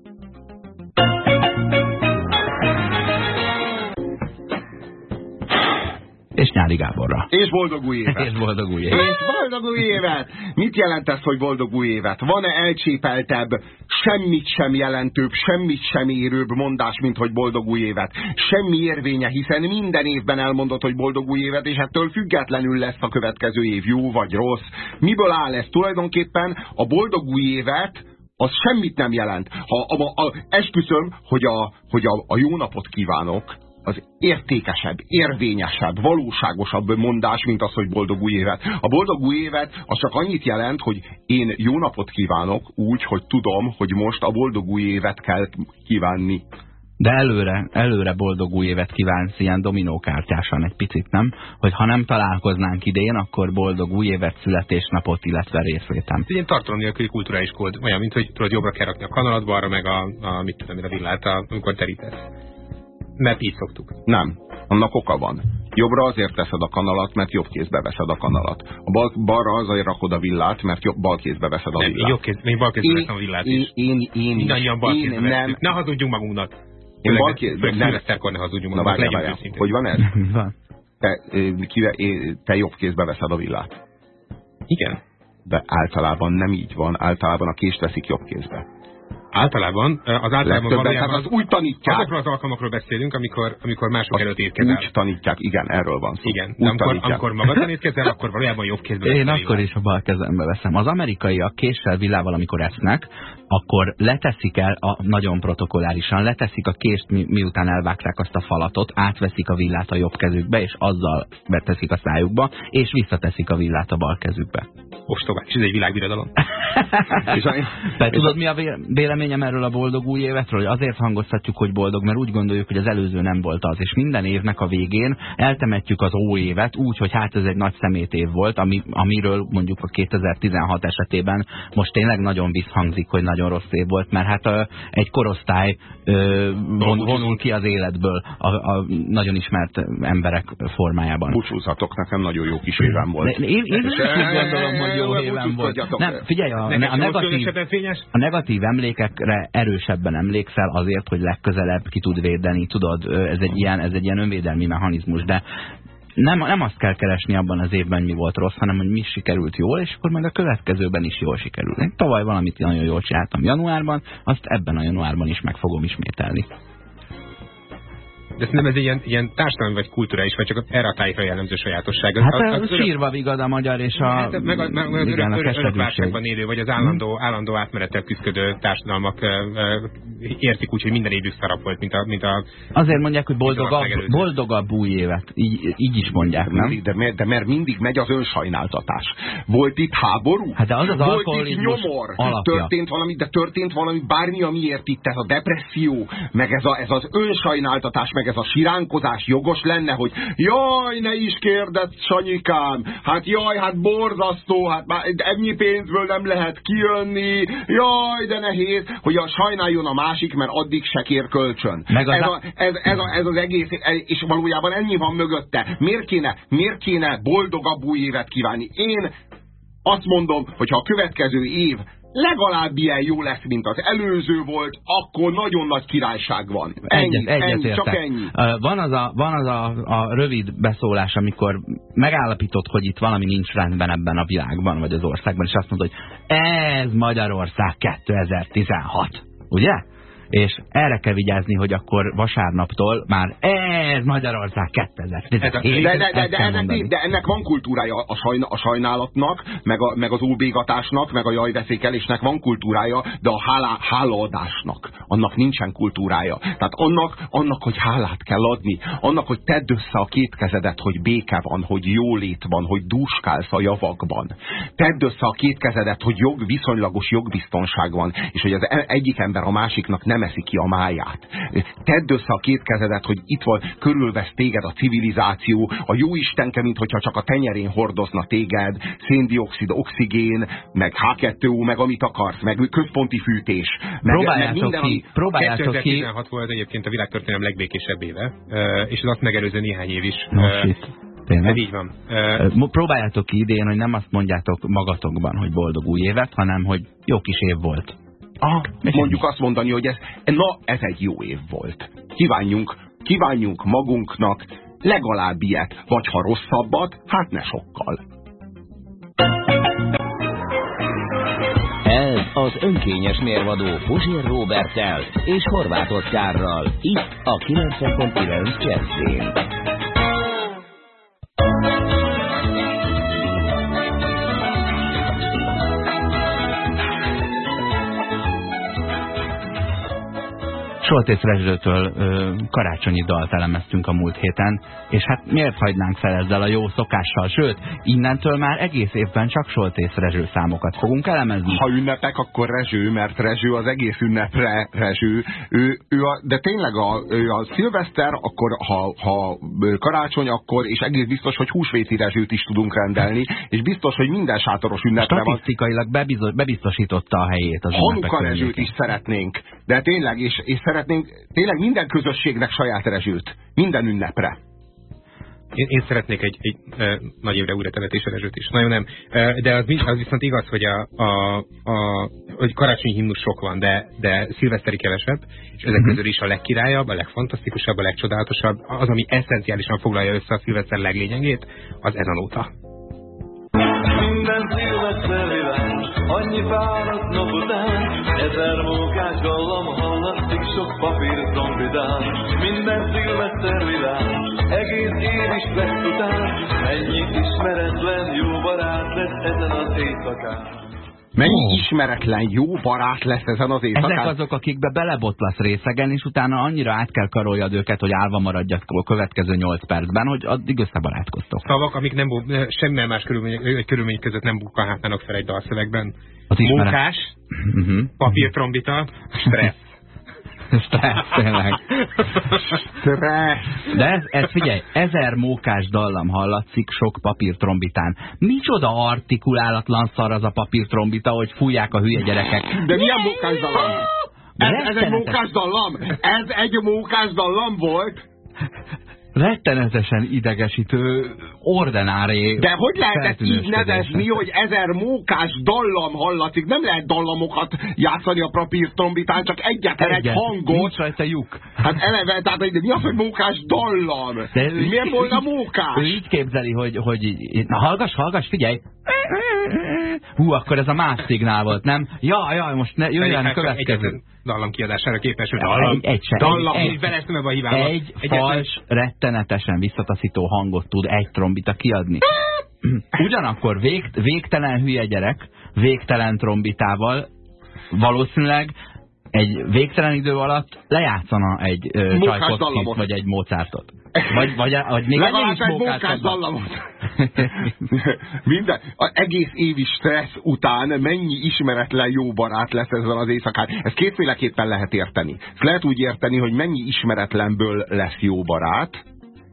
És Nyári Gáborra. És boldog új évet! És boldog új évet. És boldog új évet! Mit jelent ez, hogy boldog új évet? Van-e elcsépeltebb, semmit sem jelentőbb, semmit sem érőbb mondás, mint hogy boldog új évet? Semmi érvénye, hiszen minden évben elmondott, hogy boldog új évet, és ettől függetlenül lesz a következő év jó vagy rossz. Miből áll ez? Tulajdonképpen a boldog új évet az semmit nem jelent. Ha a, a, esküszöm, hogy, a, hogy a, a jó napot kívánok, az értékesebb, érvényesebb, valóságosabb mondás, mint az, hogy boldog új évet. A boldog új évet az csak annyit jelent, hogy én jó napot kívánok úgy, hogy tudom, hogy most a boldog új évet kell kívánni. De előre, előre boldog új évet kívánsz ilyen dominókártyásan egy picit, nem? Hogy ha nem találkoznánk idén, akkor boldog új évet, születésnapot, illetve részvétem. Egy ilyen tartalom nélküli kulturális kód, olyan, mint hogy tudod, jobbra kell rakni a kanalat, balra meg a, a mit tudom én, a villát, amikor terítesz. Mert így szoktuk. Nem. Annak oka van. Jobbra azért teszed a kanalat, mert jobb kézbe veszed a kanalat. A bal, balra azért rakod a villát, mert jobb, bal kézbe veszed a Nem, én villát. jobb kéz, én bal kézben Én- veszem a villát én, is. én, én, Mindannyian bal én kézben nem. veszünk. Ne hazudjunk magunknak. Én bal Főleg, kéz- főleg nem. ne hazudjunk Na magunknak, várjál, legyünk várjál. őszintén. Hogy van ez? Van? Te, kive, ö, te jobb kézbe veszed a villát. Igen. De általában nem így van. Általában a kést veszik jobb kézbe. Általában, az általában valójában az úgy tanítják. azokról az alkalmakról beszélünk, amikor, amikor mások Azt előtt étkezel. Úgy tanítják, igen, erről van szó. Igen, úgy amikor, tanítják. amikor magadban étkezel, akkor valójában jobb kézben Én akkor is a bal kezembe veszem. Az amerikaiak késsel, villával, amikor esznek, akkor leteszik el, a, nagyon protokollárisan, leteszik a kést, mi, miután elvágták azt a falatot, átveszik a villát a jobb kezükbe, és azzal beteszik a szájukba, és visszateszik a villát a bal kezükbe. Ostobák, és ez egy világbirodalom. A- Te tudod, mi a vé- véleményem erről a boldog új évetről? Hogy azért hangoztatjuk, hogy boldog, mert úgy gondoljuk, hogy az előző nem volt az. És minden évnek a végén eltemetjük az ó évet úgy, hogy hát ez egy nagy szemét év volt, ami, amiről mondjuk a 2016 esetében most tényleg nagyon visszhangzik, hogy nagyon rossz év volt, mert hát ö, egy korosztály ö, von, vonul ki az életből a, a nagyon ismert emberek formájában. Búcsúzhatok, nekem nagyon jó kis évem volt. De én, én is És, úgy gondolom, jó eh, éven volt. Nem, figyelj, a, a, negatív, a negatív emlékekre erősebben emlékszel azért, hogy legközelebb ki tud védeni, tudod, ez egy ilyen, ez egy ilyen önvédelmi mechanizmus, de nem, nem azt kell keresni abban az évben, mi volt rossz, hanem hogy mi sikerült jól, és akkor majd a következőben is jól sikerül. Én tavaly valamit nagyon jól csináltam januárban, azt ebben a januárban is meg fogom ismételni. De nem ez egy ilyen, ilyen társadalmi vagy kulturális, vagy csak erre a tájra jellemző sajátosság. Hát a, a, a sírva vigad a magyar és a, hát, meg, meg, meg az igen, örök, örök válságban élő, vagy az állandó, hmm. állandó átmenetel küzdő társadalmak értik úgy, hogy minden évük szarap volt, mint a, mint a Azért mondják, hogy boldogabb, boldogabb új évet. Így, így is mondják, nem? De, mert, de mert mindig megy az önsajnáltatás. Volt itt háború? Hát de az az Volt itt nyomor? Alapja. Történt valami, de történt valami bármi, amiért itt ez a depresszió, meg ez, a, ez az önsajnáltatás, meg ez a siránkozás jogos lenne, hogy jaj, ne is kérdezz, Sanyikám, hát jaj, hát borzasztó, hát már ennyi pénzből nem lehet kijönni, jaj, de nehéz, hogy a sajnáljon a másik, mert addig se kér kölcsön. Meg az ez, a, ez, ez, a, ez az egész, és valójában ennyi van mögötte. Miért kéne, miért kéne boldogabb új évet kívánni? Én azt mondom, hogy ha a következő év legalább ilyen jó lesz, mint az előző volt, akkor nagyon nagy királyság van. Ennyi, egyet, egyet ennyi csak ennyi. Van az, a, van az a, a rövid beszólás, amikor megállapított, hogy itt valami nincs rendben ebben a világban, vagy az országban, és azt mondod, hogy ez Magyarország 2016. Ugye? És erre kell vigyázni, hogy akkor vasárnaptól már ez Magyarország 2017. De, de, de, de, ennek, de ennek van kultúrája a, sajna, a sajnálatnak, meg, a, meg az óbégatásnak, meg a jajveszékelésnek van kultúrája, de a hálá, hálaadásnak, annak nincsen kultúrája. Tehát annak, annak, hogy hálát kell adni, annak, hogy tedd össze a két kezedet, hogy béke van, hogy jólét van, hogy dúskálsz a javakban. Tedd össze a két kezedet, hogy jog, viszonylagos jogbiztonság van, és hogy az e- egyik ember a másiknak nem nem eszi ki a máját. Tedd össze a két kezedet, hogy itt van, körülvesz téged a civilizáció, a jó Istenke, mint hogyha csak a tenyerén hordozna téged, széndiokszid, oxigén, meg H2O, meg amit akarsz, meg központi fűtés. Meg, próbáljátok meg minden, ki, próbáljátok 2016 ki. volt egyébként a világtörténelem legbékésebb éve, és az azt megelőző néhány év is. Nos, itt. Tényleg? Ez így van. Próbáljátok ki idén, hogy nem azt mondjátok magatokban, hogy boldog új évet, hanem hogy jó kis év volt. Ah, mondjuk azt mondani, hogy ez, na, ez egy jó év volt. Kívánjunk, kívánjunk magunknak legalább ilyet, vagy ha rosszabbat, hát ne sokkal. Ez az önkényes mérvadó Puzsér Robertel és Horváth Oszkárral, itt a 90.9 Jazzén. Soltész Rezsőtől karácsonyi dalt elemeztünk a múlt héten, és hát miért hagynánk fel ezzel a jó szokással? Sőt, innentől már egész évben csak Soltész Rezső számokat fogunk elemezni. Ha ünnepek, akkor Rezső, mert Rezső az egész ünnepre Rezső. Ő, ő a, de tényleg a, ő a szilveszter, akkor ha, ha karácsony, akkor, és egész biztos, hogy húsvéti Rezsőt is tudunk rendelni, és biztos, hogy minden sátoros ünnepre van. Statisztikailag bebiztosította a helyét az Hanuka Rezsőt is szeretnénk, de tényleg, és, és szeretnénk szeretnénk tényleg minden közösségnek saját rezsőt. Minden ünnepre. Én, én szeretnék egy, egy e, nagy évre újra temetés rezsőt is. Nagyon nem. De az, az viszont igaz, hogy, a, a, a, hogy karácsonyi himnus sok van, de, de szilveszteri kevesebb, és ezek mhm. közül is a legkirályabb, a legfantasztikusabb, a legcsodálatosabb, az, ami eszenciálisan foglalja össze a szilveszter leglényegét, az ez a nóta. Minden szilveszter annyi fáradt nap után, ezer mókás gallam sok papír zombidán, minden szilveszter világ, egész év is lesz után, ennyi ismeretlen jó barát lesz ezen az éjszakán. Mennyi oh. ismeretlen jó barát lesz ezen az éjszakán? Ezek azok, akikbe belebotlasz részegen, és utána annyira át kell karoljad őket, hogy állva maradjak a következő 8 percben, hogy addig összebarátkoztok. Szavak, amik nem semmilyen más körülmény, körülmény között nem bukkanhatnának fel egy dalszövegben. Munkás, uh mhm. -huh. papírtrombita, stressz. Stressz, tényleg. Stressz. De ez, ez figyelj, ezer mókás dallam hallatszik sok papírtrombitán. Micsoda artikulálatlan szar az a papírtrombita, hogy fújják a hülye gyerekek. De milyen mókás dallam? Ez, ez egy mókás dallam? Ez egy mókás dallam volt? Rettenetesen idegesítő ordenáré. De hogy lehetett így nevezni, hogy ezer mókás dallam hallatszik? Nem lehet dallamokat játszani a papír trombitán, csak egyetlen egy hangot. Nincs rajta lyuk. Hát eleve, tehát hogy mi az, hogy mókás dallam? De ő, Miért volna mókás? Ő így képzeli, hogy, hogy így, na hallgass, hallgass, figyelj! Hú, akkor ez a más szignál volt, nem? Ja, ja, most ne, jöjjön a következő. Dallam kiadására képes, hogy dallam. Egy, egy, dallam, egy, egy, egy, a hibámat. Egy fals, rettenetesen visszataszító hangot tud egy trombita kiadni. Ugyanakkor vég, végtelen hülye gyerek, végtelen trombitával valószínűleg egy végtelen idő alatt lejátszana egy Csajkovszkit vagy egy Mozartot. Vagy, vagy, vagy még Legalább egy mókás dallamot. Minden, az egész évi stressz után mennyi ismeretlen jó barát lesz ezzel az éjszakán. Ezt kétféleképpen lehet érteni. Ezt lehet úgy érteni, hogy mennyi ismeretlenből lesz jó barát,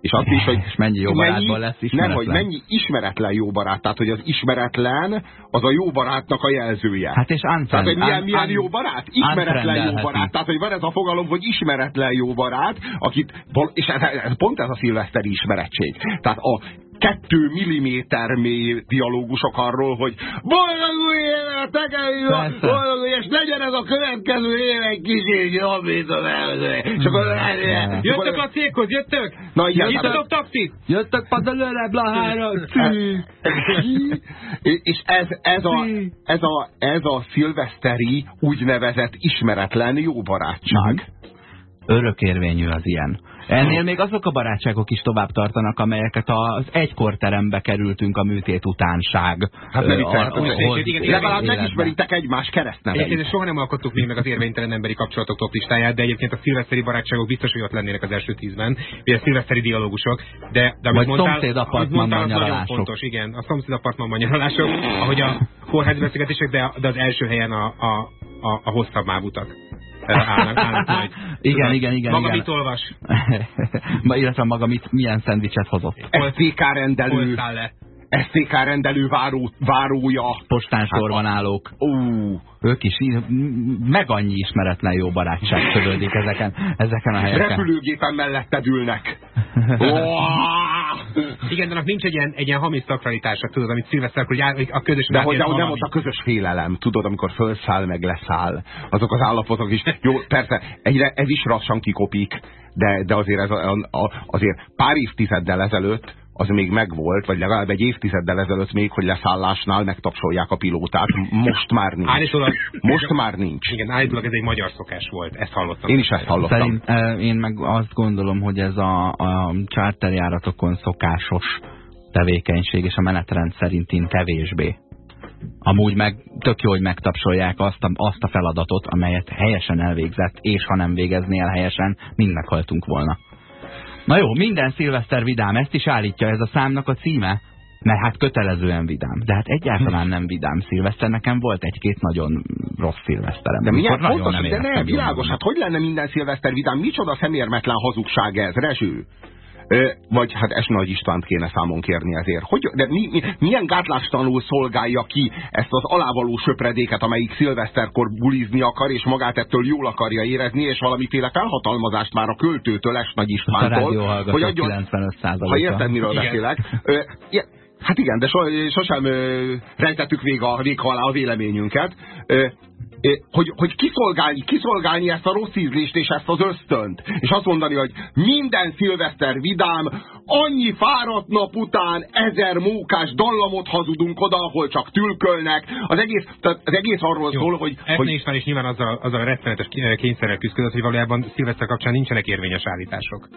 és azt is, hogy és mennyi jó barátból lesz ismeretlen. Nem, hogy mennyi ismeretlen jó barát. Tehát, hogy az ismeretlen az a jó barátnak a jelzője. Hát és unfriend, Tehát, hogy milyen, milyen jó barát? Ismeretlen jó barát. Tehát, hogy van ez a fogalom, hogy ismeretlen jó barát, akit, és ez, ez pont ez a szilveszteri ismerettség. Tehát a kettő milliméter mély dialógusok arról, hogy boldog új évet, neked boldog új, és legyen ez a következő évek kicsit jobb, mint az előző. És akkor... Jöttök a céghoz, jöttök? Na, igen. Hívtatok taxit? Jöttök padalőre, blahára. és ez, ez, a, ez, a, ez a szilveszteri úgynevezett ismeretlen jó barátság. Örökérvényű az ilyen. Ennél még azok a barátságok is tovább tartanak, amelyeket az egykorterembe kerültünk a műtét utánság. Hát nem itt Legalább megismeritek egymás keresztneveit. Egyébként soha nem alkottuk még meg az érvénytelen emberi kapcsolatok top listáját, de egyébként a szilveszteri barátságok biztos, hogy ott lennének az első tízben, vagy a szilveszteri dialógusok. De, de vagy mondtál, szomszédapartmanban nyaralások. Fontos, igen, a szomszédapartmanban nyaralások, ahogy a kórházi beszélgetések, de, de az első helyen a, a, a, a hosszabb mávutak állnak, állnak majd. Igen, igen, igen. Maga igen. mit olvas? Illetve maga mit, milyen szendvicset hozott. STK rendelő. STK rendelő váró, várója. Postánsorban hát, állók. Ó, ők is meg annyi ismeretlen jó barátság törődik ezeken, ezeken a helyeken. Repülőgépen melletted ülnek. Igen, de annak nincs egy ilyen, egy ilyen hamis szakralitása, tudod, amit szilveszterkor, hogy a közös De hogy nem ott a közös félelem, tudod, amikor felszáll meg leszáll. Azok az állapotok is. Jó, persze, egyre, ez is rassan kikopik, de, de azért, ez a, a, azért pár évtizeddel ezelőtt az még megvolt, vagy legalább egy évtizeddel ezelőtt még, hogy leszállásnál megtapsolják a pilótát. Most már nincs. Állítólag, Most már nincs. Igen, állítólag ez egy magyar szokás volt. Ezt hallottam. Én is ezt hallottam. Szerint, eh, én meg azt gondolom, hogy ez a, a charterjáratokon szokásos tevékenység, és a menetrend szerintén kevésbé. Amúgy meg tök jó, hogy megtapsolják azt a, azt a feladatot, amelyet helyesen elvégzett, és ha nem végeznél helyesen, mind meghaltunk volna. Na jó, minden szilveszter vidám, ezt is állítja ez a számnak a címe, mert hát kötelezően vidám. De hát egyáltalán nem vidám szilveszter. Nekem volt egy-két nagyon rossz szilveszterem. De milyen fontos, nem de nem, világos, hát hogy lenne minden szilveszter vidám? Micsoda szemérmetlen hazugság ez, Rezső? Vagy hát Es Nagy Istvánt kéne számon kérni ezért. Hogy, de mi, mi, milyen gátlástalanul szolgálja ki ezt az alávaló söpredéket, amelyik szilveszterkor bulizni akar, és magát ettől jól akarja érezni, és valamiféle felhatalmazást már a költőtől Es Nagy Istvántól. hogy adjon, 95 Ha érted, miről igen. beszélek. Ö, Hát igen, de so, sosem ö, rejtettük vég, a, vég alá a véleményünket. Ö, hogy, hogy kiszolgálni, kiszolgálni ezt a rossz ízlést és ezt az ösztönt. És azt mondani, hogy minden szilveszter vidám, annyi fáradt nap után ezer mókás dallamot hazudunk oda, ahol csak tülkölnek. Az egész, tehát az egész arról Jó, szól, hogy... hogy... is van, és nyilván azzal, azzal a rettenetes kényszerrel küzdött, hogy valójában szilveszter kapcsán nincsenek érvényes állítások.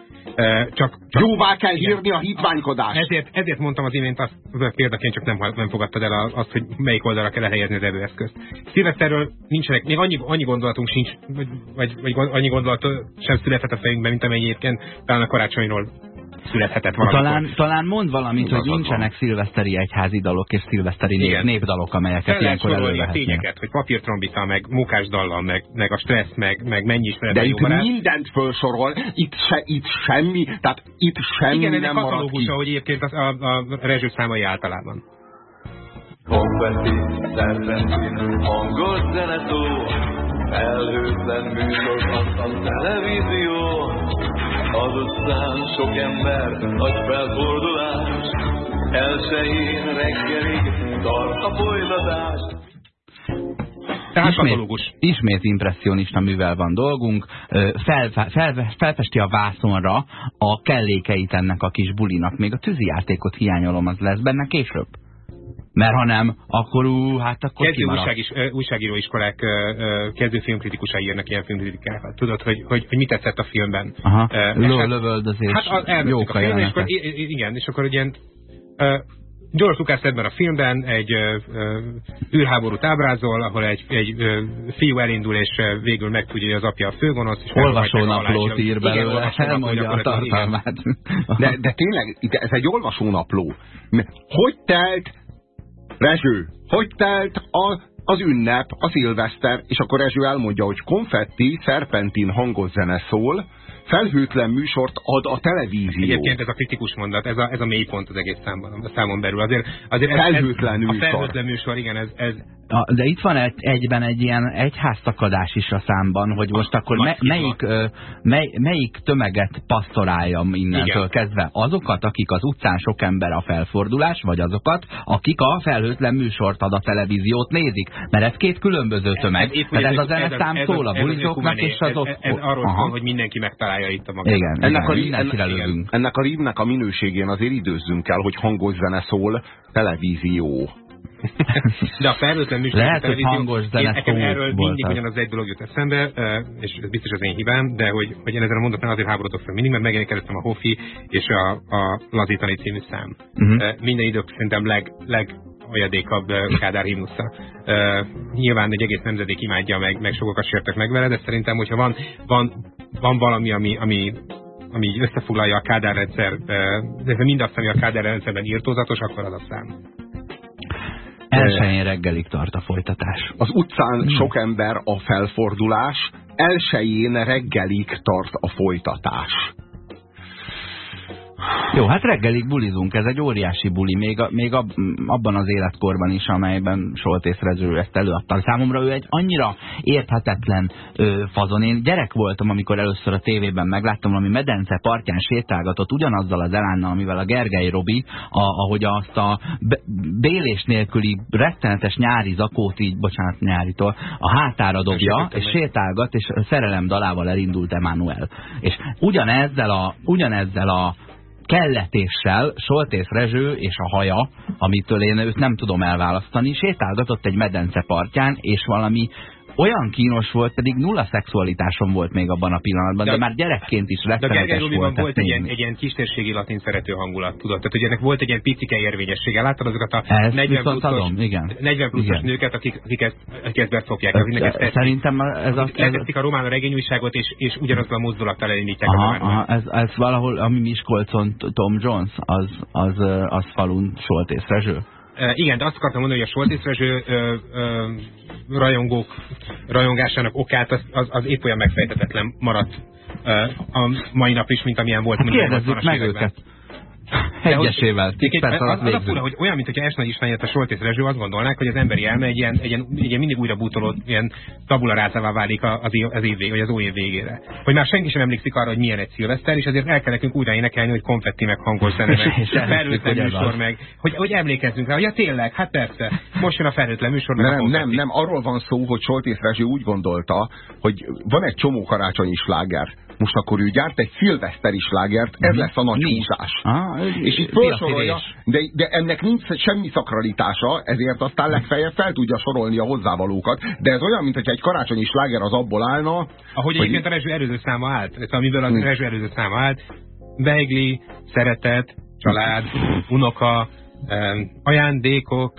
Csak, csak Jóvá kell írni a hitványkodást. Ezért, ezért mondtam az imént azt, az példaként csak nem, nem fogadtad el azt, hogy melyik oldalra kell elhelyezni az evőeszközt. Szilveszterről nincsenek, még annyi, annyi gondolatunk sincs, vagy, vagy, vagy annyi gondolat sem születhet a fejünkben, mint amennyi egyébként talán a karácsonyról születhetett valamikor. Talán, talán mond valamit, hogy nincsenek szilveszteri egyházi dalok és szilveszteri nép, népdalok, amelyeket Fel ilyenkor a tényeket, hogy papírtrombita, meg munkás dallam, meg, meg a stressz, meg, meg mennyi ismeret. De itt barát. mindent felsorol, itt, se, itt semmi, tehát itt semmi Igen, nem marad ki. hogy egyébként a, a, a rezső számai általában. Konfetti, szervencin, hangos zeneszó, Felhőtlen műsor a televízió, az utcán sok ember, nagy felfordulás, elsején reggelig tart a folytatás. Tehát ismét, ismét impressionista művel van dolgunk, fel, fel, felfesti a vászonra a kellékeit ennek a kis bulinak. Még a tűzijátékot hiányolom, az lesz benne később. Mert ha nem, akkor ú, hát akkor Kezdő kimarad. újság is, ö, újságíróiskolák ö, ö, kezdő filmkritikusai írnak ilyen filmkritikákat. Tudod, hogy, hogy, hogy mit tetszett a filmben. Aha, Ö, Lö, hát- lövöldözés, Hát az jók a a film, és akkor, igen, és akkor ilyen George Lucas ebben a filmben egy uh, uh, űrháborút ábrázol, ahol egy, egy uh, fiú elindul, és végül megtudja, hogy az apja a főgonosz. Olvasónaplót ír belőle, elmondja a tartalmát. De, de tényleg, ez egy olvasónapló. Hogy telt, Rezső, hogy telt a, az ünnep, a szilveszter, és akkor Rezső elmondja, hogy konfetti, szerpentin hangos zene szól, felhőtlen műsort ad a televízió. Egyébként ez a kritikus mondat, ez a, ez a mélypont az egész számban, a számon belül. Azért, azért ez, Felhőtlen ez, műsor. A felhőtlen műsor, igen, ez, ez A- De itt van egy, egyben egy ilyen egyháztakadás is a számban, hogy most akkor me, melyik, mely, melyik tömeget pastoráljam innentől Igen. kezdve? Azokat, akik az utcán sok ember a felfordulás, vagy azokat, akik a felhőtlen műsort ad a televíziót nézik? Mert ez két különböző tömeg. épp úgy Mert ez a az- zeneszám ez szól a ez az bulizóknak és az ez, ott... ez, ez arról szól, hogy mindenki megtalálja itt a magát. Igen, Ennek a, igen, mindenkire ennek, lövünk. ennek a rívnek a minőségén azért időzzünk el, hogy hangos zene szól, televízió. De a felhőtlen műsor... Lehet, a hogy hangos zene nekem erről volt mindig az. ugyanaz egy dolog jut eszembe, és ez biztos az én hibám, de hogy, hogy én ezen a mondaton azért háborodok fel mindig, mert megjelenik a Hofi és a, a Lazítani című szám. Mhm. Ö, Minden idők szerintem leg, leg olyadékabb ö, Kádár himnusza. Nyilván egy egész nemzedék imádja meg, meg sokakat sértek meg vele, de szerintem, hogyha van, van, van valami, ami, ami ami így összefoglalja a Kádár rendszer, de mindazt, ami a Kádár rendszerben írtózatos, akkor az a szám. Elsőjén reggelig tart a folytatás. Az utcán Hmm. sok ember a felfordulás, elsején reggelig tart a folytatás. Jó, hát reggelig bulizunk, ez egy óriási buli, még, a, még ab, abban az életkorban is, amelyben Soltész Rezső ezt előadta. Számomra ő egy annyira érthetetlen ö, fazon. Én gyerek voltam, amikor először a tévében megláttam, valami medence partján sétálgatott ugyanazzal az elánnal, amivel a Gergely Robi, a, ahogy azt a bélés nélküli rettenetes nyári zakót így, bocsánat, nyáritól, a hátára dobja, és sétálgat, és szerelem dalával elindult Emmanuel. És ugyanezzel a, ugyanezzel a kelletéssel Soltész Rezső és a haja, amitől én őt nem tudom elválasztani, sétálgatott egy medence partján, és valami olyan kínos volt, pedig nulla szexualitásom volt még abban a pillanatban, de, De- már gyerekként is a rettenetes volt volt ezt egy ilyen, egy ilyen kistérségi latin szerető hangulat, tudod? Tehát, hogy ennek volt egy ilyen picike érvényessége. Láttad azokat a Ezt 40 viszont pluszos, adom, igen. 40 pluszos Igen. nőket, akik, akik, ezt, akik ezt befogják, akiknek ezt tetszik. Szerintem ez a... Ez, a román regényújságot, és, és ugyanazzal a mozdulattal elindítják a Aha, románokat. aha, ez, ez valahol, ami Miskolcon Tom Jones, az, az, az, az falun Soltész Rezső. Igen, de azt akartam mondani, hogy a Soltész Rezső rajongók rajongásának okát az, az, az épp olyan megfejtetetlen maradt a mai nap is, mint amilyen volt Hát kérdezzük 80-as meg években. őket. Egyesével, 10 Egyébként perc alatt az, az a fura, hogy olyan, mint hogyha Esnagy István a Soltész Rezső, azt gondolnák, hogy az emberi elme egy ilyen, egy ilyen, egy ilyen mindig újra bútoló, ilyen tabula rázává válik az, az év vagy az új év végére. Hogy már senki sem emlékszik arra, hogy milyen egy szilveszter, és ezért el kell nekünk újra énekelni, hogy konfetti, meg hangos zene, meg ez műsor, az. meg, hogy, hogy emlékezzünk rá, hogy ja tényleg, hát persze, most jön a felhőtlen műsor, meg a Nem, nem, konfetti. nem, arról van szó, hogy Soltész Rezső úgy gondolta, hogy van egy csomó karácsonyi sláger. Most akkor ő gyárt egy szilveszteri slágert, ez lesz a nagy húzás. Ah, És piaci felsorolja, de, de ennek nincs semmi szakralitása, ezért aztán legfeljebb fel tudja sorolni a hozzávalókat. De ez olyan, mintha egy karácsonyi sláger az abból állna, Ahogy hogy- egyébként a Rezső előző száma állt, ez amiből a Hm. Rezső előző száma állt, beigli, szeretet, család, unoka, ajándékok,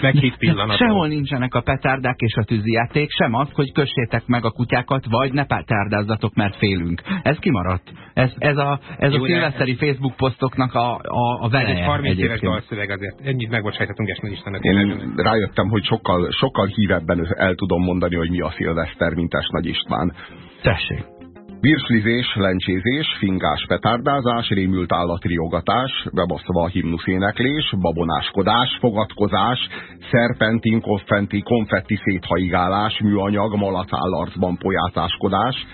meghitt pillanatok. Sehol nincsenek a petárdák és a tűzijáték, sem az, hogy kössétek meg a kutyákat, vagy ne petárdázzatok, mert félünk. Ez kimaradt. Ez, ez a, ez Jó, a szilveszteri Facebook posztoknak a, a, a Ez veleje egy 30 éves egyébként. dalszöveg azért. Ennyit megbocsájtatunk Esnai Istennek. én rájöttem, hogy sokkal, sokkal hívebben el tudom mondani, hogy mi a szilveszter, mint Nagy István. Tessék. Virslizés, lencsézés, fingás, petárdázás, rémült állatriogatás, bebaszva a himnuszéneklés, babonáskodás, fogadkozás, szerpentin, konfetti, konfetti széthaigálás, műanyag, malacállarcban pojácáskodás,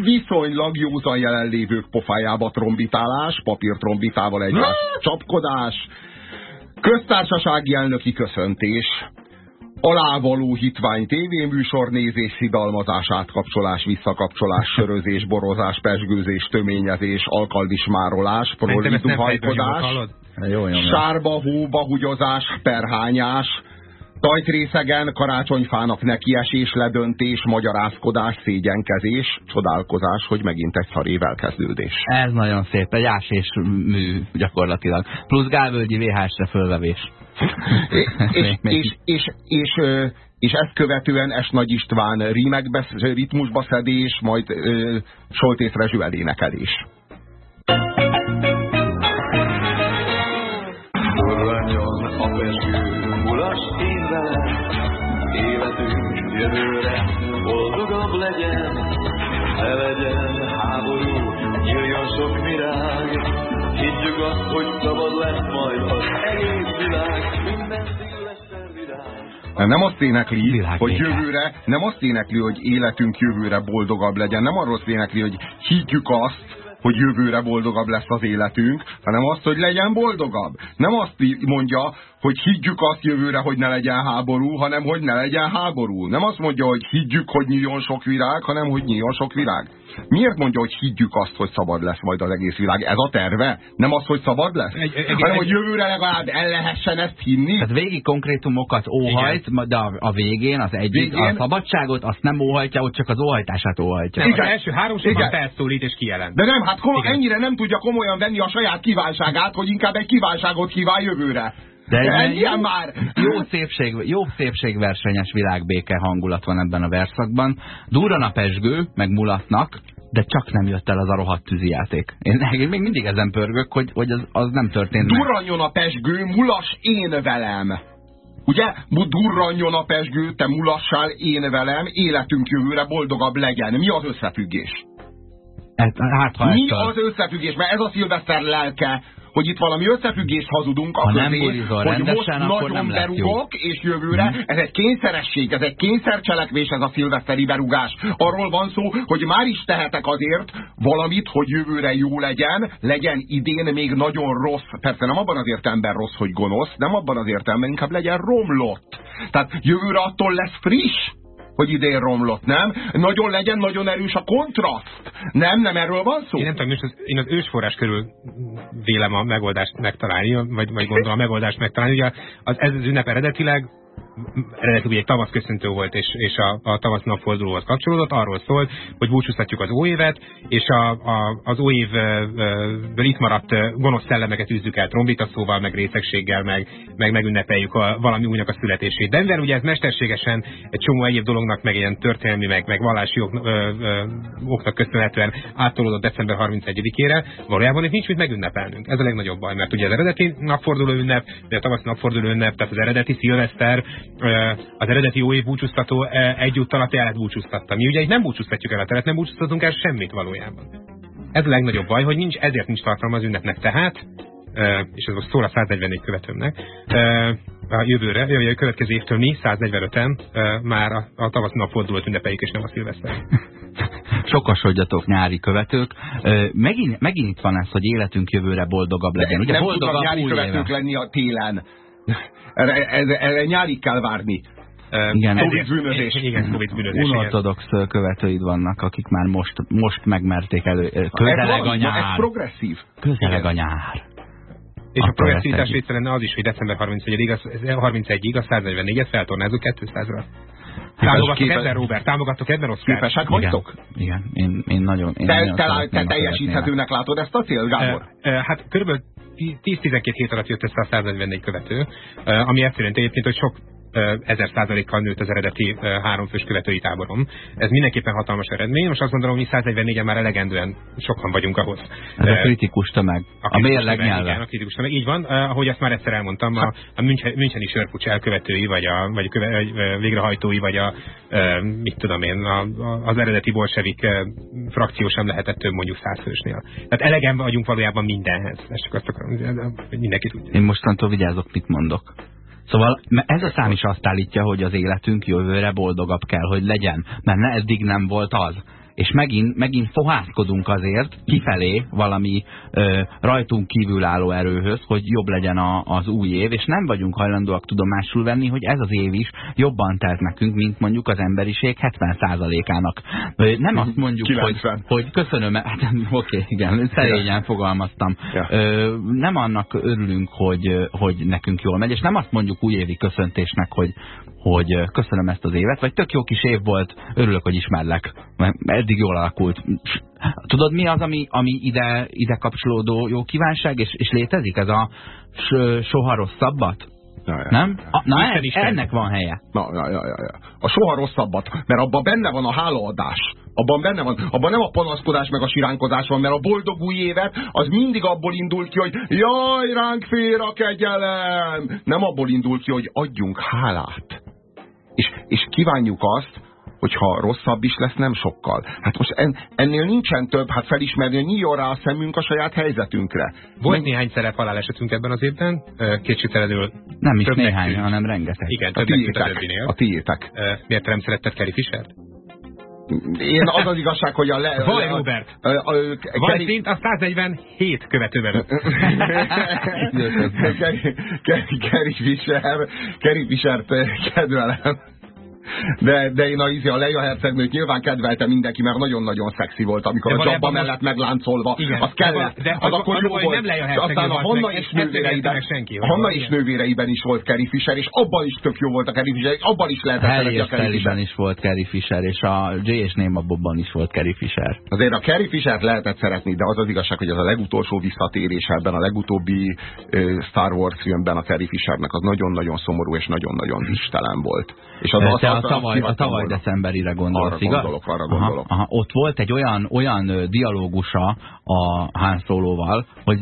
viszonylag józan jelenlévők pofájába trombitálás, papírtrombitával egymás csapkodás, köztársasági elnöki köszöntés, alávaló hitvány tévéműsor nézés, szidalmazás, átkapcsolás, visszakapcsolás, sörözés, borozás, pesgőzés, töményezés, alkalvismárolás, prolituhajkodás, sárba, hóba, hugyozás, perhányás, tajtrészegen, karácsonyfának nekiesés, ledöntés, magyarázkodás, szégyenkezés, csodálkozás, hogy megint egy szarével kezdődés. Ez nagyon szép, egy ásés mű gyakorlatilag. Plusz gálvölgyi VHS-re fölvevés. és, és, és, és, és ezt követően Es Nagy István rímekbe, ritmusba szedés, majd Soltészre zsüvel énekelés. Durranjon a pesgő, mulas én velem, életünk jövőre boldogabb legyen, ne legyen háború, jöjjön sok virág, higgyük azt, hogy szabad lesz majd az egész Nem azt énekli, Világ hogy jövőre, nem azt énekli, hogy életünk jövőre boldogabb legyen, nem arról énekli, hogy higgyük azt, hogy jövőre boldogabb lesz az életünk, hanem azt, hogy legyen boldogabb. Nem azt mondja, hogy higgyük azt jövőre, hogy ne legyen háború, hanem hogy ne legyen háború. Nem azt mondja, hogy higgyük, hogy nyíljon sok virág, hanem hogy nyíljon sok virág. Miért mondja, hogy higgyük azt, hogy szabad lesz majd az egész világ? Ez a terve? Nem az, hogy szabad lesz? Egy- egy- hanem, egy- hogy jövőre legalább el lehessen ezt hinni? Tehát végig konkrétumokat óhajt, de a, a végén az egyik, Végén- a szabadságot azt nem óhajtja, ott csak az óhajtását óhajtja. Nem, Igen. az első három sorban Igen. felszólít és kijelent. De nem, hát kom- Igen. ennyire nem tudja komolyan venni a saját kívánságát, hogy inkább egy kívánságot kíván jövőre. De egy ilyen jó, már! Jó, szépség, jó szépségversenyes világbéke hangulat van ebben a verszakban. Durran a pesgő, meg mulatnak, de csak nem jött el az a rohadt tűzijáték. Én, még mindig ezen pörgök, hogy, hogy az, az nem történt meg. Durranjon a pesgő, mulas én velem. Ugye? Durranjon a pesgő, te mulassál én velem, életünk jövőre boldogabb legyen. Mi az összefüggés? Hát, hát ha Mi az összefüggés? Mert ez a szilveszter lelke, hogy itt valami összefüggést hazudunk a közé, hogy most rendesen, nagyon berugok, és jövőre Mhm. ez egy kényszeresség, ez egy kényszercselekvés ez a szilveszteri berugás. Arról van szó, hogy már is tehetek azért valamit, hogy jövőre jó legyen, legyen idén még nagyon rossz. Persze nem abban az értelemben rossz, hogy gonosz, nem abban az értelemben inkább legyen romlott. Tehát jövőre attól lesz friss, hogy idén romlott, nem? Nagyon legyen nagyon erős a kontraszt. Nem, nem erről van szó? Én nem tudom, az, én az ősforrás körül vélem a megoldást megtalálni, vagy, vagy gondolom a megoldást megtalálni. Ugye az, ez az ünnep eredetileg eredetileg egy tavasz köszöntő volt, és, és a, a tavasz napfordulóhoz kapcsolódott, arról szólt, hogy búcsúztatjuk az óévet, és a, a, az óévből itt maradt gonosz szellemeket űzzük el trombitaszóval, meg részegséggel, meg, meg megünnepeljük a, valami újnak a születését. De mivel ugye ez mesterségesen egy csomó egyéb dolognak, meg ilyen történelmi, meg, meg vallási ok, ö, ö, oknak köszönhetően áttolódott december 31-ére, valójában itt nincs mit megünnepelnünk. Ez a legnagyobb baj, mert ugye az eredeti napforduló ünnep, ugye a tavasz napforduló ünnep, tehát az eredeti szilveszter, az eredeti jó év búcsúztató egyúttal a telet búcsúztatta. Mi ugye nem búcsúztatjuk el a telet, nem búcsúztatunk el semmit valójában. Ez a legnagyobb baj, hogy nincs, ezért nincs tartalma az ünnepnek. Tehát, és ez most szól a 144 követőmnek, a jövőre, vagy a következő évtől mi 145-en ö, már a, a tavasz napfordulót ünnepeljük, és nem a szilveszter. Sokasodjatok nyári követők. Megint, megint itt van ez, hogy életünk jövőre boldogabb legyen. Ugye nem boldogabb nyári új követők éve. lenni a télen. Erre, erre, erre nyárig kell várni. Igen. Covid bűnözés. Igen, Covid bűnözés. Unortodox követőid vannak, akik már most, most megmerték elő. Közeleg a na, ez nyár. progresszív. Közeleg a nyár. És a Akkor progresszivitás lesz egy- része lenne az is, hogy december 31-ig, az- 31-ig a 144-et feltornázunk 200-ra. Támogattok képe- ebben, Robert? Támogattok ebben, Oszkár? Képesek vagytok? igen. Én, én nagyon... Én Te, nagyon te, te a teljesíthetőnek látod ezt a cél, Gábor? Ö, ö, Hát körülbelül 10-12 hét alatt jött össze a 144 követő, ö, ami azt jelenti egyébként, hogy sok ezer százalékkal nőtt az eredeti háromfős követői táborom. Ez mindenképpen hatalmas eredmény. Most azt gondolom, hogy 144-en már elegendően sokan vagyunk ahhoz. Ez a kritikus tömeg. A, a mérleg nyelve. Igen, a kritikus tömeg. Így van, ahogy azt már egyszer elmondtam, a, a München, Müncheni sörpucs elkövetői, vagy a, vagy a köve, végrehajtói, vagy a, mit tudom én, a, az eredeti bolsevik frakció sem lehetett több mondjuk százfősnél. Tehát elegen vagyunk valójában mindenhez. Ezt csak azt akarom, hogy mindenki tudja. Én mostantól vigyázok, mit mondok. Szóval ez a szám is azt állítja, hogy az életünk jövőre boldogabb kell, hogy legyen, mert ne eddig nem volt az és megint, megint fohászkodunk azért kifelé valami ö, rajtunk kívülálló erőhöz, hogy jobb legyen a, az új év, és nem vagyunk hajlandóak tudomásul venni, hogy ez az év is jobban telt nekünk, mint mondjuk az emberiség 70%-ának. Nem azt mondjuk, hogy, hogy köszönöm, hát oké, okay, igen, szerényen fogalmaztam. Ja. Ö, nem annak örülünk, hogy, hogy nekünk jól megy, és nem azt mondjuk újévi köszöntésnek, hogy, hogy köszönöm ezt az évet, vagy tök jó kis év volt, örülök, hogy ismerlek, mert eddig jól alakult. Tudod, mi az, ami, ami ide, ide kapcsolódó jó kívánság, és, és létezik ez a soha rosszabbat? Ja, ja, nem? A, na, ez, ennek van helye. Na, ja, ja, ja, ja. A soha rosszabbat, mert abban benne van a hálaadás. Abban benne van, abban nem a panaszkodás meg a siránkozás van, mert a boldog új évet az mindig abból indul ki, hogy jaj, ránk fér a kegyelem. Nem abból indul ki, hogy adjunk hálát. És, és kívánjuk azt, hogyha rosszabb is lesz, nem sokkal. Hát most en, ennél nincsen több, hát felismerni, hogy nyíljon rá a szemünk a saját helyzetünkre. Volt Meg... néhány szerep halálesetünk ebben az évben, kétségtelenül. Nem is néhány, tűnt. hanem rengeteg. Igen, a tiétek. A tiétek. Miért nem szeretted Kerry Fisher-t? Én az az igazság, hogy a... Le, Vaj, Robert! A, a, a, Vaj Gary... szint a 147 követőben. Kerry Fisher, Kerry Fisher-t kedvelem. De, de én a, izé, a Leia hercegnőt nyilván kedvelte mindenki, mert nagyon-nagyon szexi volt, amikor de a Jabba mellett megláncolva. Igen, az kellett. De az, az akkor jó volt. Nem Leia aztán a Hanna is nővéreiben, senki, a Hanna is nővéreiben is volt Carrie Fisher, és abban is tök jó volt a Carrie Fisher, és abban is lehetett szeretni a Carrie Fisher. is volt Carrie Fisher, és a J és Néma Bobban is volt Carrie Fisher. Azért a Carrie Fisher lehetett szeretni, de az az igazság, hogy az a legutolsó visszatérés ebben a legutóbbi uh, Star Wars filmben a Carrie Fishernek az nagyon-nagyon szomorú és nagyon-nagyon istelen volt. És az, az, az, a tavaly, a tavaly decemberire gondolsz, arra igaz? Gondolok, arra gondolok. Aha, aha. Ott volt egy olyan, olyan dialógusa a Han Solo-val, hogy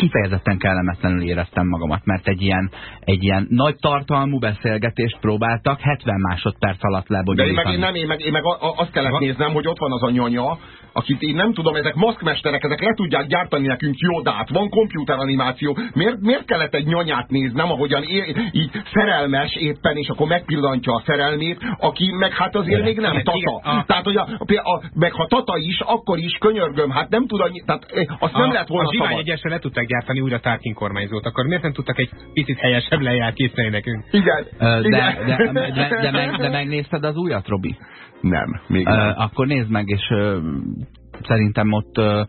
kifejezetten kellemetlenül éreztem magamat, mert egy ilyen, egy ilyen nagy tartalmú beszélgetést próbáltak 70 másodperc alatt lebonyolítani. De én meg, én nem, én meg, én meg azt kellett néznem, hogy ott van az a nyanya, akit én nem tudom, ezek maszkmesterek, ezek le tudják gyártani nekünk Jodát, van komputeranimáció, miért, miért kellett egy nyanyát néznem, ahogyan é, így szerelmes éppen, és akkor megpillantja a szerelmét, aki meg hát azért még nem tata. Tehát, hogy a, a, meg ha tata is, akkor is könyörgöm, hát nem tud annyi, tehát azt nem lehet volna A zsivány egyesre le tudták gyártani újra Tarkin kormányzót, akkor miért nem tudtak egy picit helyesebb lejár készíteni nekünk? Igen. De, de, de, de, de, meg, de megnézted az újat, Robi? Nem, még nem. Uh, akkor nézd meg, és uh, szerintem ott, uh,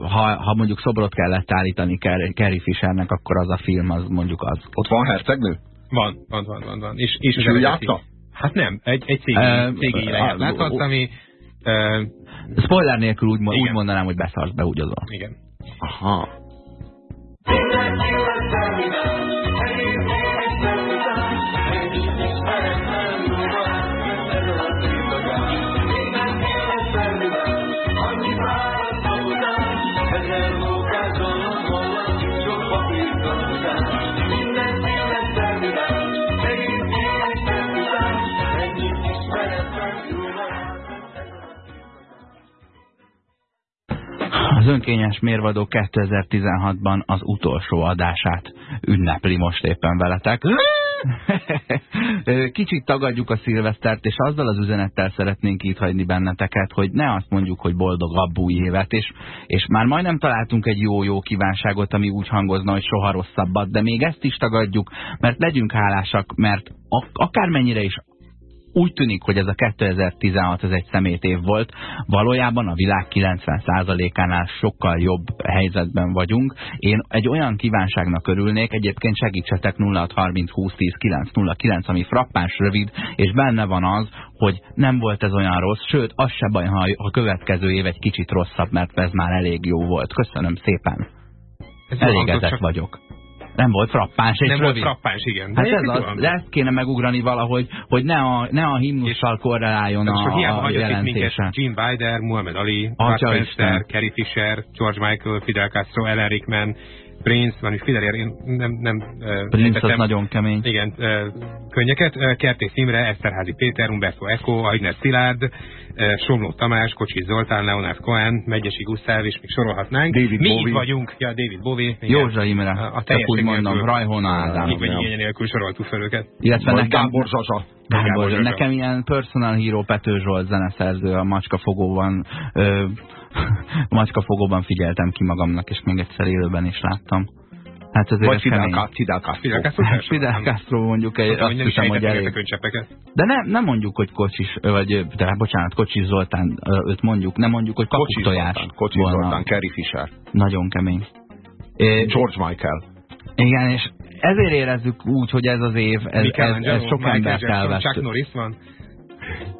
ha, ha mondjuk szobrot kellett állítani Carrie Fishernek, akkor az a film, az mondjuk az. Ott van hercegnő? Van, van, van, van. van. És, és, és ő játsza? Hát nem, egy, egy cégi, uh, cégi uh, láthatsz, ami... Uh, Spoiler nélkül úgy, úgy mondanám, hogy beszarsz be úgy azon. Igen. Aha. Az önkényes mérvadó 2016-ban az utolsó adását ünnepli most éppen veletek. Kicsit tagadjuk a szilvesztert, és azzal az üzenettel szeretnénk itt hagyni benneteket, hogy ne azt mondjuk, hogy boldog új évet, és, és már majdnem találtunk egy jó-jó kívánságot, ami úgy hangozna, hogy soha rosszabbat, de még ezt is tagadjuk, mert legyünk hálásak, mert akármennyire is úgy tűnik, hogy ez a 2016 ez egy szemét év volt, valójában a világ 90%-ánál sokkal jobb helyzetben vagyunk. Én egy olyan kívánságnak örülnék, egyébként segítsetek 0630 2010 909, ami frappáns rövid, és benne van az, hogy nem volt ez olyan rossz, sőt, az se baj, ha a következő év egy kicsit rosszabb, mert ez már elég jó volt. Köszönöm szépen. Ez Elégedett vagyok. Nem volt frappáns és Nem volt frappáns, igen. Hát ez az, de ezt kéne megugrani valahogy, hogy ne a, ne a himnussal korreláljon most a, hiába a jelentése. Jim Bider, Muhammad Ali, Mark Spencer. Carrie Fisher, George Michael, Fidel Castro, Ellen Rickman, Prince, van, hogy Fidel, én nem, nem Prince az nagyon kemény. Igen, könnyeket. Kertész Imre, Eszterházi Péter, Umberto Eco, Aigner Szilárd, Somló Tamás, Kocsis Zoltán, Leonard Cohen, Megyesi Gusztáv, és még sorolhatnánk. David Mi Bowie. itt vagyunk, ja, David Bowie. igen. Józsa Imre, A, a csak úgy mondom. Rajhona Ádám. Így vagy igénye nélkül soroltuk fel őket. Illetve Vagy nekem, Gábor Zsazsa. Gábor, Gábor Zsazsa. nekem ilyen personal hero Pető Zsolt zeneszerző a macskafogóban ö, macskafogóban figyeltem ki magamnak, és még egyszer élőben is láttam. Hát azért Vagy Fidel. Ca- Fidel Castro. Fidel Castro Hát. Fidel Castro mondjuk, egy, Azt hiszem, hogy elég. De ne, nem mondjuk, hogy Kocsis, vagy, de bocsánat, Kocsis Zoltán, őt mondjuk, nem mondjuk, hogy Kocsis kapuktojás Zoltán, Kocsis. Zoltán, Carrie Fisher, Nagyon kemény. George Michael. igen, és ezért érezzük úgy, hogy ez az év, ez, ez, ez sok embert elvett. Chuck Norris van.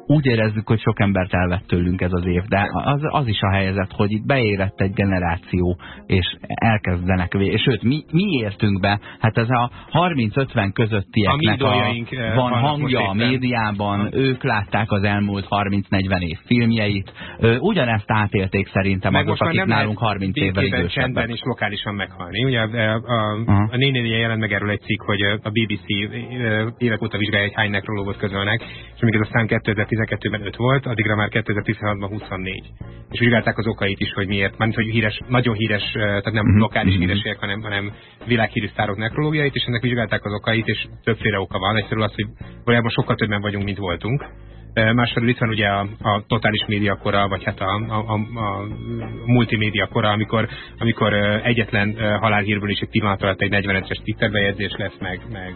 Úgy érezzük, hogy sok embert elvett tőlünk ez az év, de az, az is a helyzet, hogy itt beérett egy generáció, és elkezdenek, és sőt, mi, mi értünk be, hát ez a 30-50 közöttieknek A a, eh, van hangja a médiában, ők látták az elmúlt 30-40 év filmjeit, ugyanezt átélték szerintem Meg azok, akik nálunk 30 évvel békében, csendben idősebbek. és lokálisan meghalni. Ugye a, a, Aha. a nénénél jelent meg erről egy cikk, hogy a BBC évek óta vizsgálja, hogy hány nekrológot közölnek, és amíg ez a szám 2012-ben 5 volt, addigra már 2016-ban 24. És vizsgálták az okait is, hogy miért, mert hogy híres, nagyon híres, eh, tehát nem Mhm, lokális mhm. hírességek, hanem, hanem világhírű sztárok nekrológiait, és ennek vizsgálták az okait, és többféle oka van. Egyszerűen az, hogy valójában sokkal többen vagyunk, mint voltunk. Másfelől itt van ugye a, a totális média kora, vagy hát a, a, a, a multimédia kora, amikor, amikor egyetlen halálhírből is egy pillanat alatt egy 40-es Twitter bejegyzés lesz, meg, meg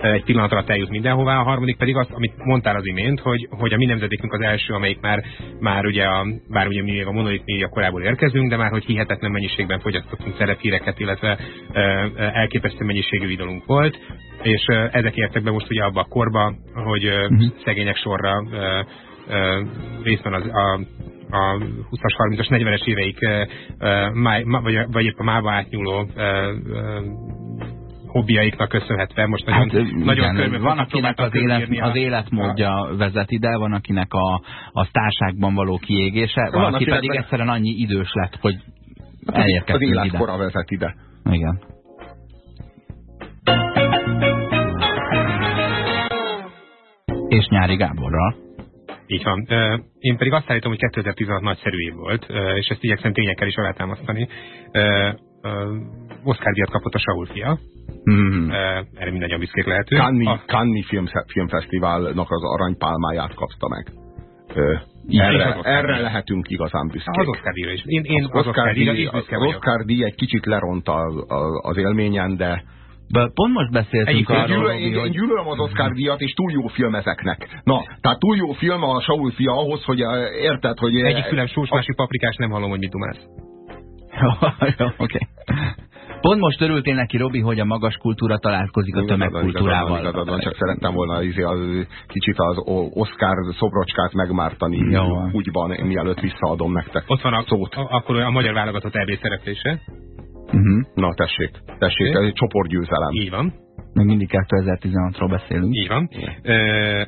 egy pillanat alatt eljut mindenhová. A harmadik pedig az, amit mondtál az imént, hogy, hogy a mi nemzedékünk az első, amelyik már, már ugye, a, bár ugye mi még a monolit média korából érkezünk, de már hogy hihetetlen mennyiségben fogyasztottunk szerephíreket, illetve elképesztő mennyiségű idolunk volt, és ezek értek be most ugye abba a korba, hogy uh Mhm. szegények sorra részben az, a, a 20-as, 30-as, 40-es éveik máj, ma, vagy, vagy épp a mába átnyúló hobbiaiknak köszönhetve most nagyon, Hát, nagyon igen, körbe van, akinek az, élet, az életmódja vezet ide, van, akinek a, a sztárságban való kiégése, van, Van, aki pedig meg- egyszerűen annyi idős lett, hogy Az elérkeztünk ide. életkora vezet ide. Igen. És Nyári Gáborral. Így van. Én pedig azt állítom, hogy 2016 nagyszerű év volt, és ezt igyekszem tényekkel is alátámasztani. Oscar díjat kapott a Saul fia, Mm. Ö, erre mindannyian büszkék lehetünk. Cannes, A- Cannes film, filmfesztiválnak az aranypálmáját kapta meg. Az erre, Oscar erre díj. lehetünk igazán büszkék. Az Oscar díjra is. Én, én az, az Oscar is díj, büszke az. Oscar díj egy kicsit leront az, az, élményen, De pont most beszéltünk Egyik én, arról, gyűlöl, Robi, én, én hogy... gyűlölöm az Oscar díjat, és túl jó film ezeknek. Na, tehát túl jó film a Saul fia ahhoz, hogy eh, érted, hogy... Egyik fülem sós, másik paprikás, nem hallom, hogy mit dumálsz. Jó, Oké. Pont most örültél neki, Robi, hogy a magas kultúra találkozik a van, tömegkultúrával. igazad van, van, csak szerettem volna izé, az, kicsit az Oscar szobrocskát megmártani Jó van. úgyban, mielőtt visszaadom nektek Ott van a, szót. a, akkor a magyar válogatott EB szereplése. Uh-huh. Na tessék, tessék, ez egy csoportgyőzelem. Így van. Még mindig 2016-ról beszélünk. Így van. Ö,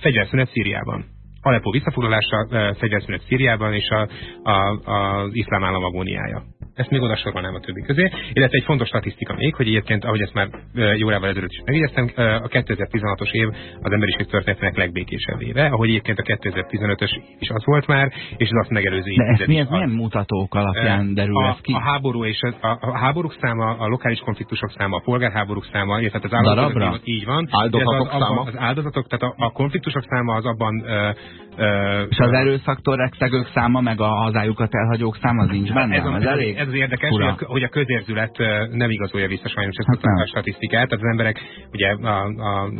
fegyverszünet Szíriában. Aleppo visszafoglalása, fegyverszünet Szíriában és a, a, az iszlám állam agóniája. Ezt még oda sorolnám a többi közé. Illetve egy fontos statisztika még, hogy egyébként, ahogy ezt már jó órával ezelőtt is megjegyeztem, a 2016-os év az emberiség történetének legbékésebb éve, ahogy egyébként a 2015-ös is az volt már, és az azt megelőző De ez milyen, milyen mutatók alapján derül a, ez ki? A háború és a, a, háborúk száma, a lokális konfliktusok száma, a polgárháborúk száma, illetve hát az áldozatok így van. Áldozatok az, száma? az áldozatok, tehát a, a konfliktusok száma az abban ö, És az erőszaktól rettegők száma, meg a hazájukat elhagyók száma az nincs benne? ez, a, ez, elég ez az érdekes, fura. hogy a, hogy a közérzület nem igazolja vissza sajnos ezt Hát a statisztikát. Tehát az emberek ugye a, a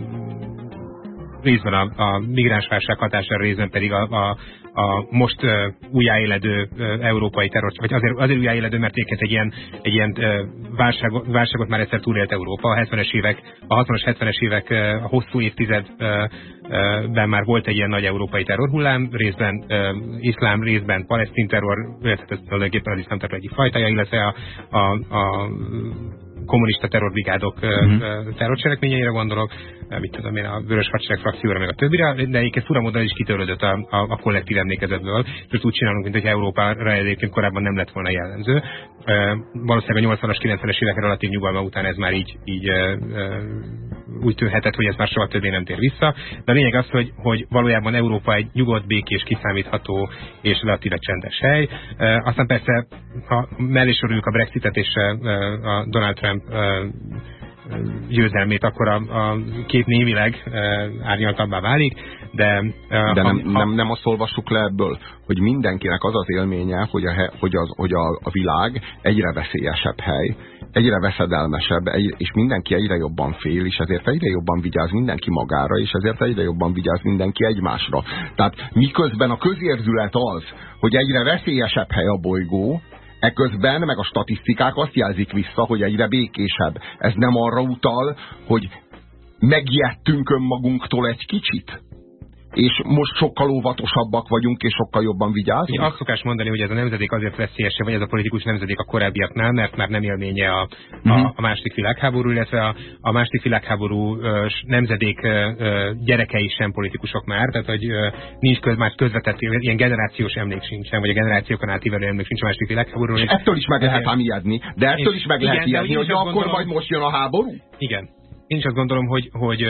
részben a, a migránsválság hatására, részben pedig a, a, a most uh, újjáéledő uh, európai terror, vagy azért, azért újjáéledő, mert egyébként egy ilyen, egy ilyen uh, válság, válságot már egyszer túlélt Európa. A 70-es évek, a 60-as, 70-es évek uh, a hosszú évtizedben ben már volt egy ilyen nagy európai terrorhullám, részben uh, iszlám, részben palesztin terror, illetve ez tulajdonképpen az iszlám egyik fajtája, illetve a, a, a kommunista terrorbrigádok Mhm. uh-huh. terrorcselekményeire gondolok, mit tudom én, a Vörös Hadsereg frakcióra, meg a többire, de egyébként fura módon is kitörődött a, a, a kollektív emlékezetből, ezt úgy csinálunk, mint hogy Európára egyébként korábban nem lett volna jellemző. Valószínűleg a 80-as, 90-es évek relatív nyugalma után ez már így, így úgy tűnhetett, hogy ez már soha többé nem tér vissza. De a lényeg az, hogy, hogy valójában Európa egy nyugodt, békés, kiszámítható és relatíve csendes hely. Uh, aztán persze, ha mellé soroljuk a Brexitet és a Donald Trump győzelmét, akkor a, a kép némileg uh, árnyaltabbá válik, de... Uh, De nem, ha, nem, nem azt olvassuk le ebből, hogy mindenkinek az az élménye, hogy a, hogy az, hogy a, a világ egyre veszélyesebb hely, egyre veszedelmesebb, és mindenki egyre jobban fél, és ezért egyre jobban vigyáz mindenki magára, és ezért egyre jobban vigyáz mindenki egymásra. Tehát miközben a közérzület az, hogy egyre veszélyesebb hely a bolygó, Eközben meg a statisztikák azt jelzik vissza, hogy egyre békésebb. Ez nem arra utal, hogy megijedtünk önmagunktól egy kicsit? És most sokkal óvatosabbak vagyunk, és sokkal jobban vigyázunk? azt szokás mondani, hogy ez a nemzedék azért veszélyesebb, vagy ez a politikus nemzedék a korábbiaknál, mert már nem élménye a, Mhm. a, a második világháború, illetve a, a második világháború nemzedék gyerekei sem politikusok már, tehát hogy nincs köz, már közvetett ilyen generációs emlék sincsen, vagy a generációkon átívelő emlék sincs a második világháborúról. És ettől is meg lehet ám ijedni. De ettől is meg lehet ijedni, hogy akkor gondolom- majd most jön a háború? Igen. Én is azt gondolom, hogy, hogy,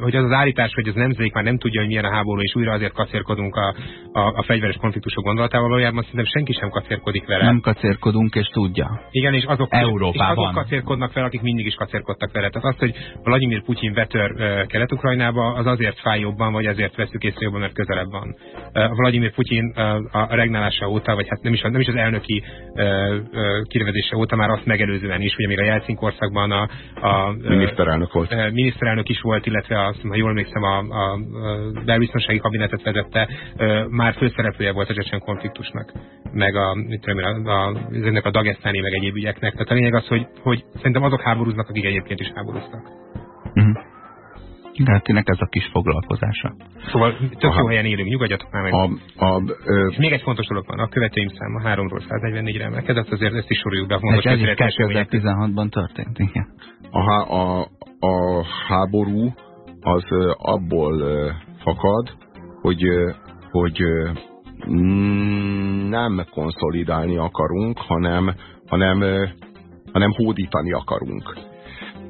hogy az az állítás, hogy az nemzedék már nem tudja, hogy milyen a háború, és újra azért kacérkodunk a, a, a fegyveres konfliktusok gondolatával, valójában szerintem senki sem kacérkodik vele. Nem kacérkodunk, és tudja. Igen, és azok, Európában. és azok kacérkodnak fel, akik mindig is kacérkodtak vele. Tehát azt, hogy Vladimir Putyin vetör Kelet-Ukrajnába, az azért fáj jobban, vagy azért veszük észre jobban, mert közelebb van. Vladimir Putyin a regnálása óta, vagy hát nem is, nem is az elnöki kinevezése óta, már azt megelőzően is, ugye még a Jelcin korszakban a, a uh, Miniszterelnök volt. uh, miniszterelnök is volt, illetve azt, ha jól emlékszem, a, a, a belbiztonsági kabinetet vezette, uh, már főszereplője volt a csecsen konfliktusnak, meg a, a, a, ennek a dagesztáni, meg egyéb ügyeknek. Tehát a lényeg az, hogy, hogy szerintem azok háborúznak, akik egyébként is háborúztak. Uh-huh. Gátinek ez a kis foglalkozása. Szóval tök Aha. jó helyen élünk, nyugodjatok már meg. A, a, ö, És még egy fontos dolog van, a követőim száma 3-ról 144-re emelkedett, azért ezt is soroljuk be a fontos Ez, ez is történetes események. 2016-ban történt, igen. a, há- a, a háború az abból fakad, hogy, hogy mm, nem konszolidálni akarunk, hanem, hanem, hanem hódítani akarunk.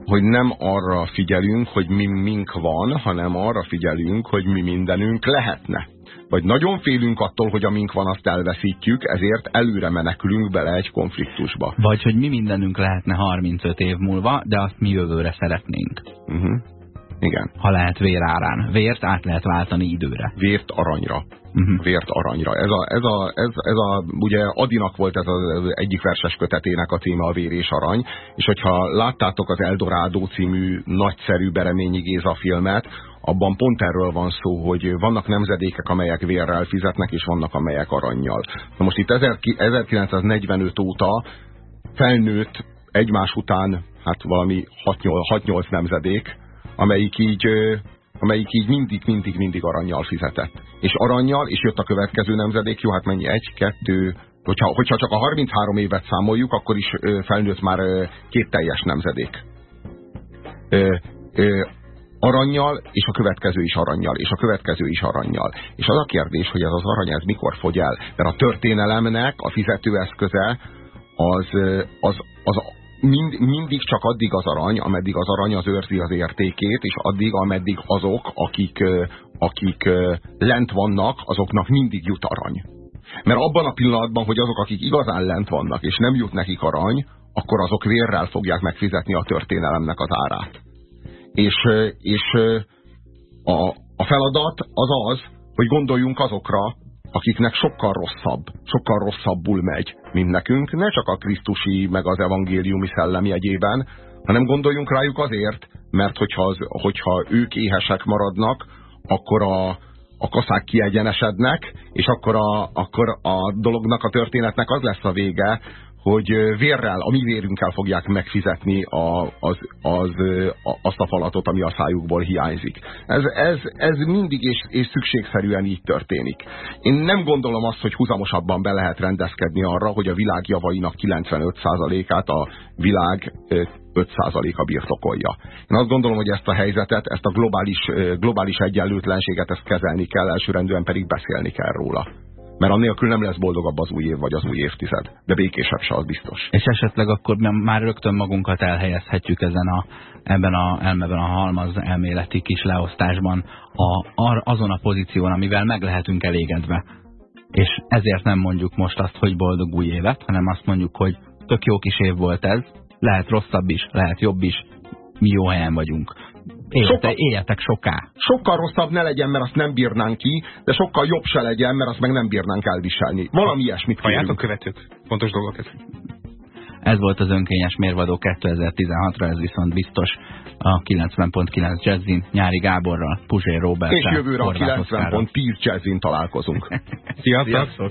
Hogy nem arra figyelünk, hogy mi mink van, hanem arra figyelünk, hogy mi mindenünk lehetne. Vagy nagyon félünk attól, hogy amink van, azt elveszítjük, ezért előre menekülünk bele egy konfliktusba. Vagy hogy mi mindenünk lehetne 35 év múlva, de azt mi jövőre szeretnénk. Uh-huh. Igen. Ha lehet vérárán. Vért át lehet váltani időre. Vért aranyra. Uh-huh. vért aranyra. Ez a, ez a, ez, ez a ugye Adinak volt ez az egyik verses kötetének a címe a Vér és Arany, és hogyha láttátok az Eldorado című nagyszerű Bereményi Géza filmet, abban pont erről van szó, hogy vannak nemzedékek, amelyek vérrel fizetnek, és vannak, amelyek aranyjal. Na most itt 1945 óta felnőtt egymás után hát valami 6-8 nemzedék, amelyik így amelyik így mindig, mindig, mindig aranyjal fizetett. És aranyjal, és jött a következő nemzedék, jó, hát mennyi, egy, kettő, hogyha, hogyha csak a 33 évet számoljuk, akkor is ö, felnőtt már ö, két teljes nemzedék. Ö, ö, aranyjal, és a következő is aranyjal, és a következő is aranyjal. És az a kérdés, hogy ez az arany, ez mikor fogy el? Mert a történelemnek a fizetőeszköze az, az, az mind, mindig csak addig az arany, ameddig az arany az őrzi az értékét, és addig, ameddig azok, akik, akik lent vannak, azoknak mindig jut arany. Mert abban a pillanatban, hogy azok, akik igazán lent vannak, és nem jut nekik arany, akkor azok vérrel fogják megfizetni a történelemnek az árát. És, és a, a feladat az az, hogy gondoljunk azokra, akiknek sokkal rosszabb, sokkal rosszabbul megy, mint nekünk, ne csak a krisztusi, meg az evangéliumi szellem jegyében, hanem gondoljunk rájuk azért, mert hogyha, az, hogyha ők éhesek maradnak, akkor a, a kaszák kiegyenesednek, és akkor a, akkor a dolognak, a történetnek az lesz a vége, hogy vérrel, a mi vérünkkel fogják megfizetni a, az, az, a, azt a falatot, ami a szájukból hiányzik. Ez, ez, ez mindig és, és szükségszerűen így történik. Én nem gondolom azt, hogy húzamosabban be lehet rendezkedni arra, hogy a világ javainak 95%-át a világ 5%-a birtokolja. Én azt gondolom, hogy ezt a helyzetet, ezt a globális, globális egyenlőtlenséget ezt kezelni kell, elsőrendűen pedig beszélni kell róla. Mert annélkül nem lesz boldogabb az új év vagy az új évtized. De békésebb se, az biztos. És esetleg akkor már rögtön magunkat elhelyezhetjük ezen a, ebben a elmeben a halmaz elméleti kis leosztásban a, azon a pozíción, amivel meg lehetünk elégedve. És ezért nem mondjuk most azt, hogy boldog új évet, hanem azt mondjuk, hogy tök jó kis év volt ez, lehet rosszabb is, lehet jobb is, mi jó helyen vagyunk. Élete, sokkal, éljetek soká. Sokkal rosszabb ne legyen, mert azt nem bírnánk ki, de sokkal jobb se legyen, mert azt meg nem bírnánk elviselni. Valami ilyesmit Halljátok követők? Fontos dolgok ez. Ez volt az önkényes mérvadó 2016-ra, ez viszont biztos a 90.9 Jazzin, Nyári Gáborral, Puzsér Robert. És jövőre a 90.10 Jazzin találkozunk. Sziasztok! Sziasztok.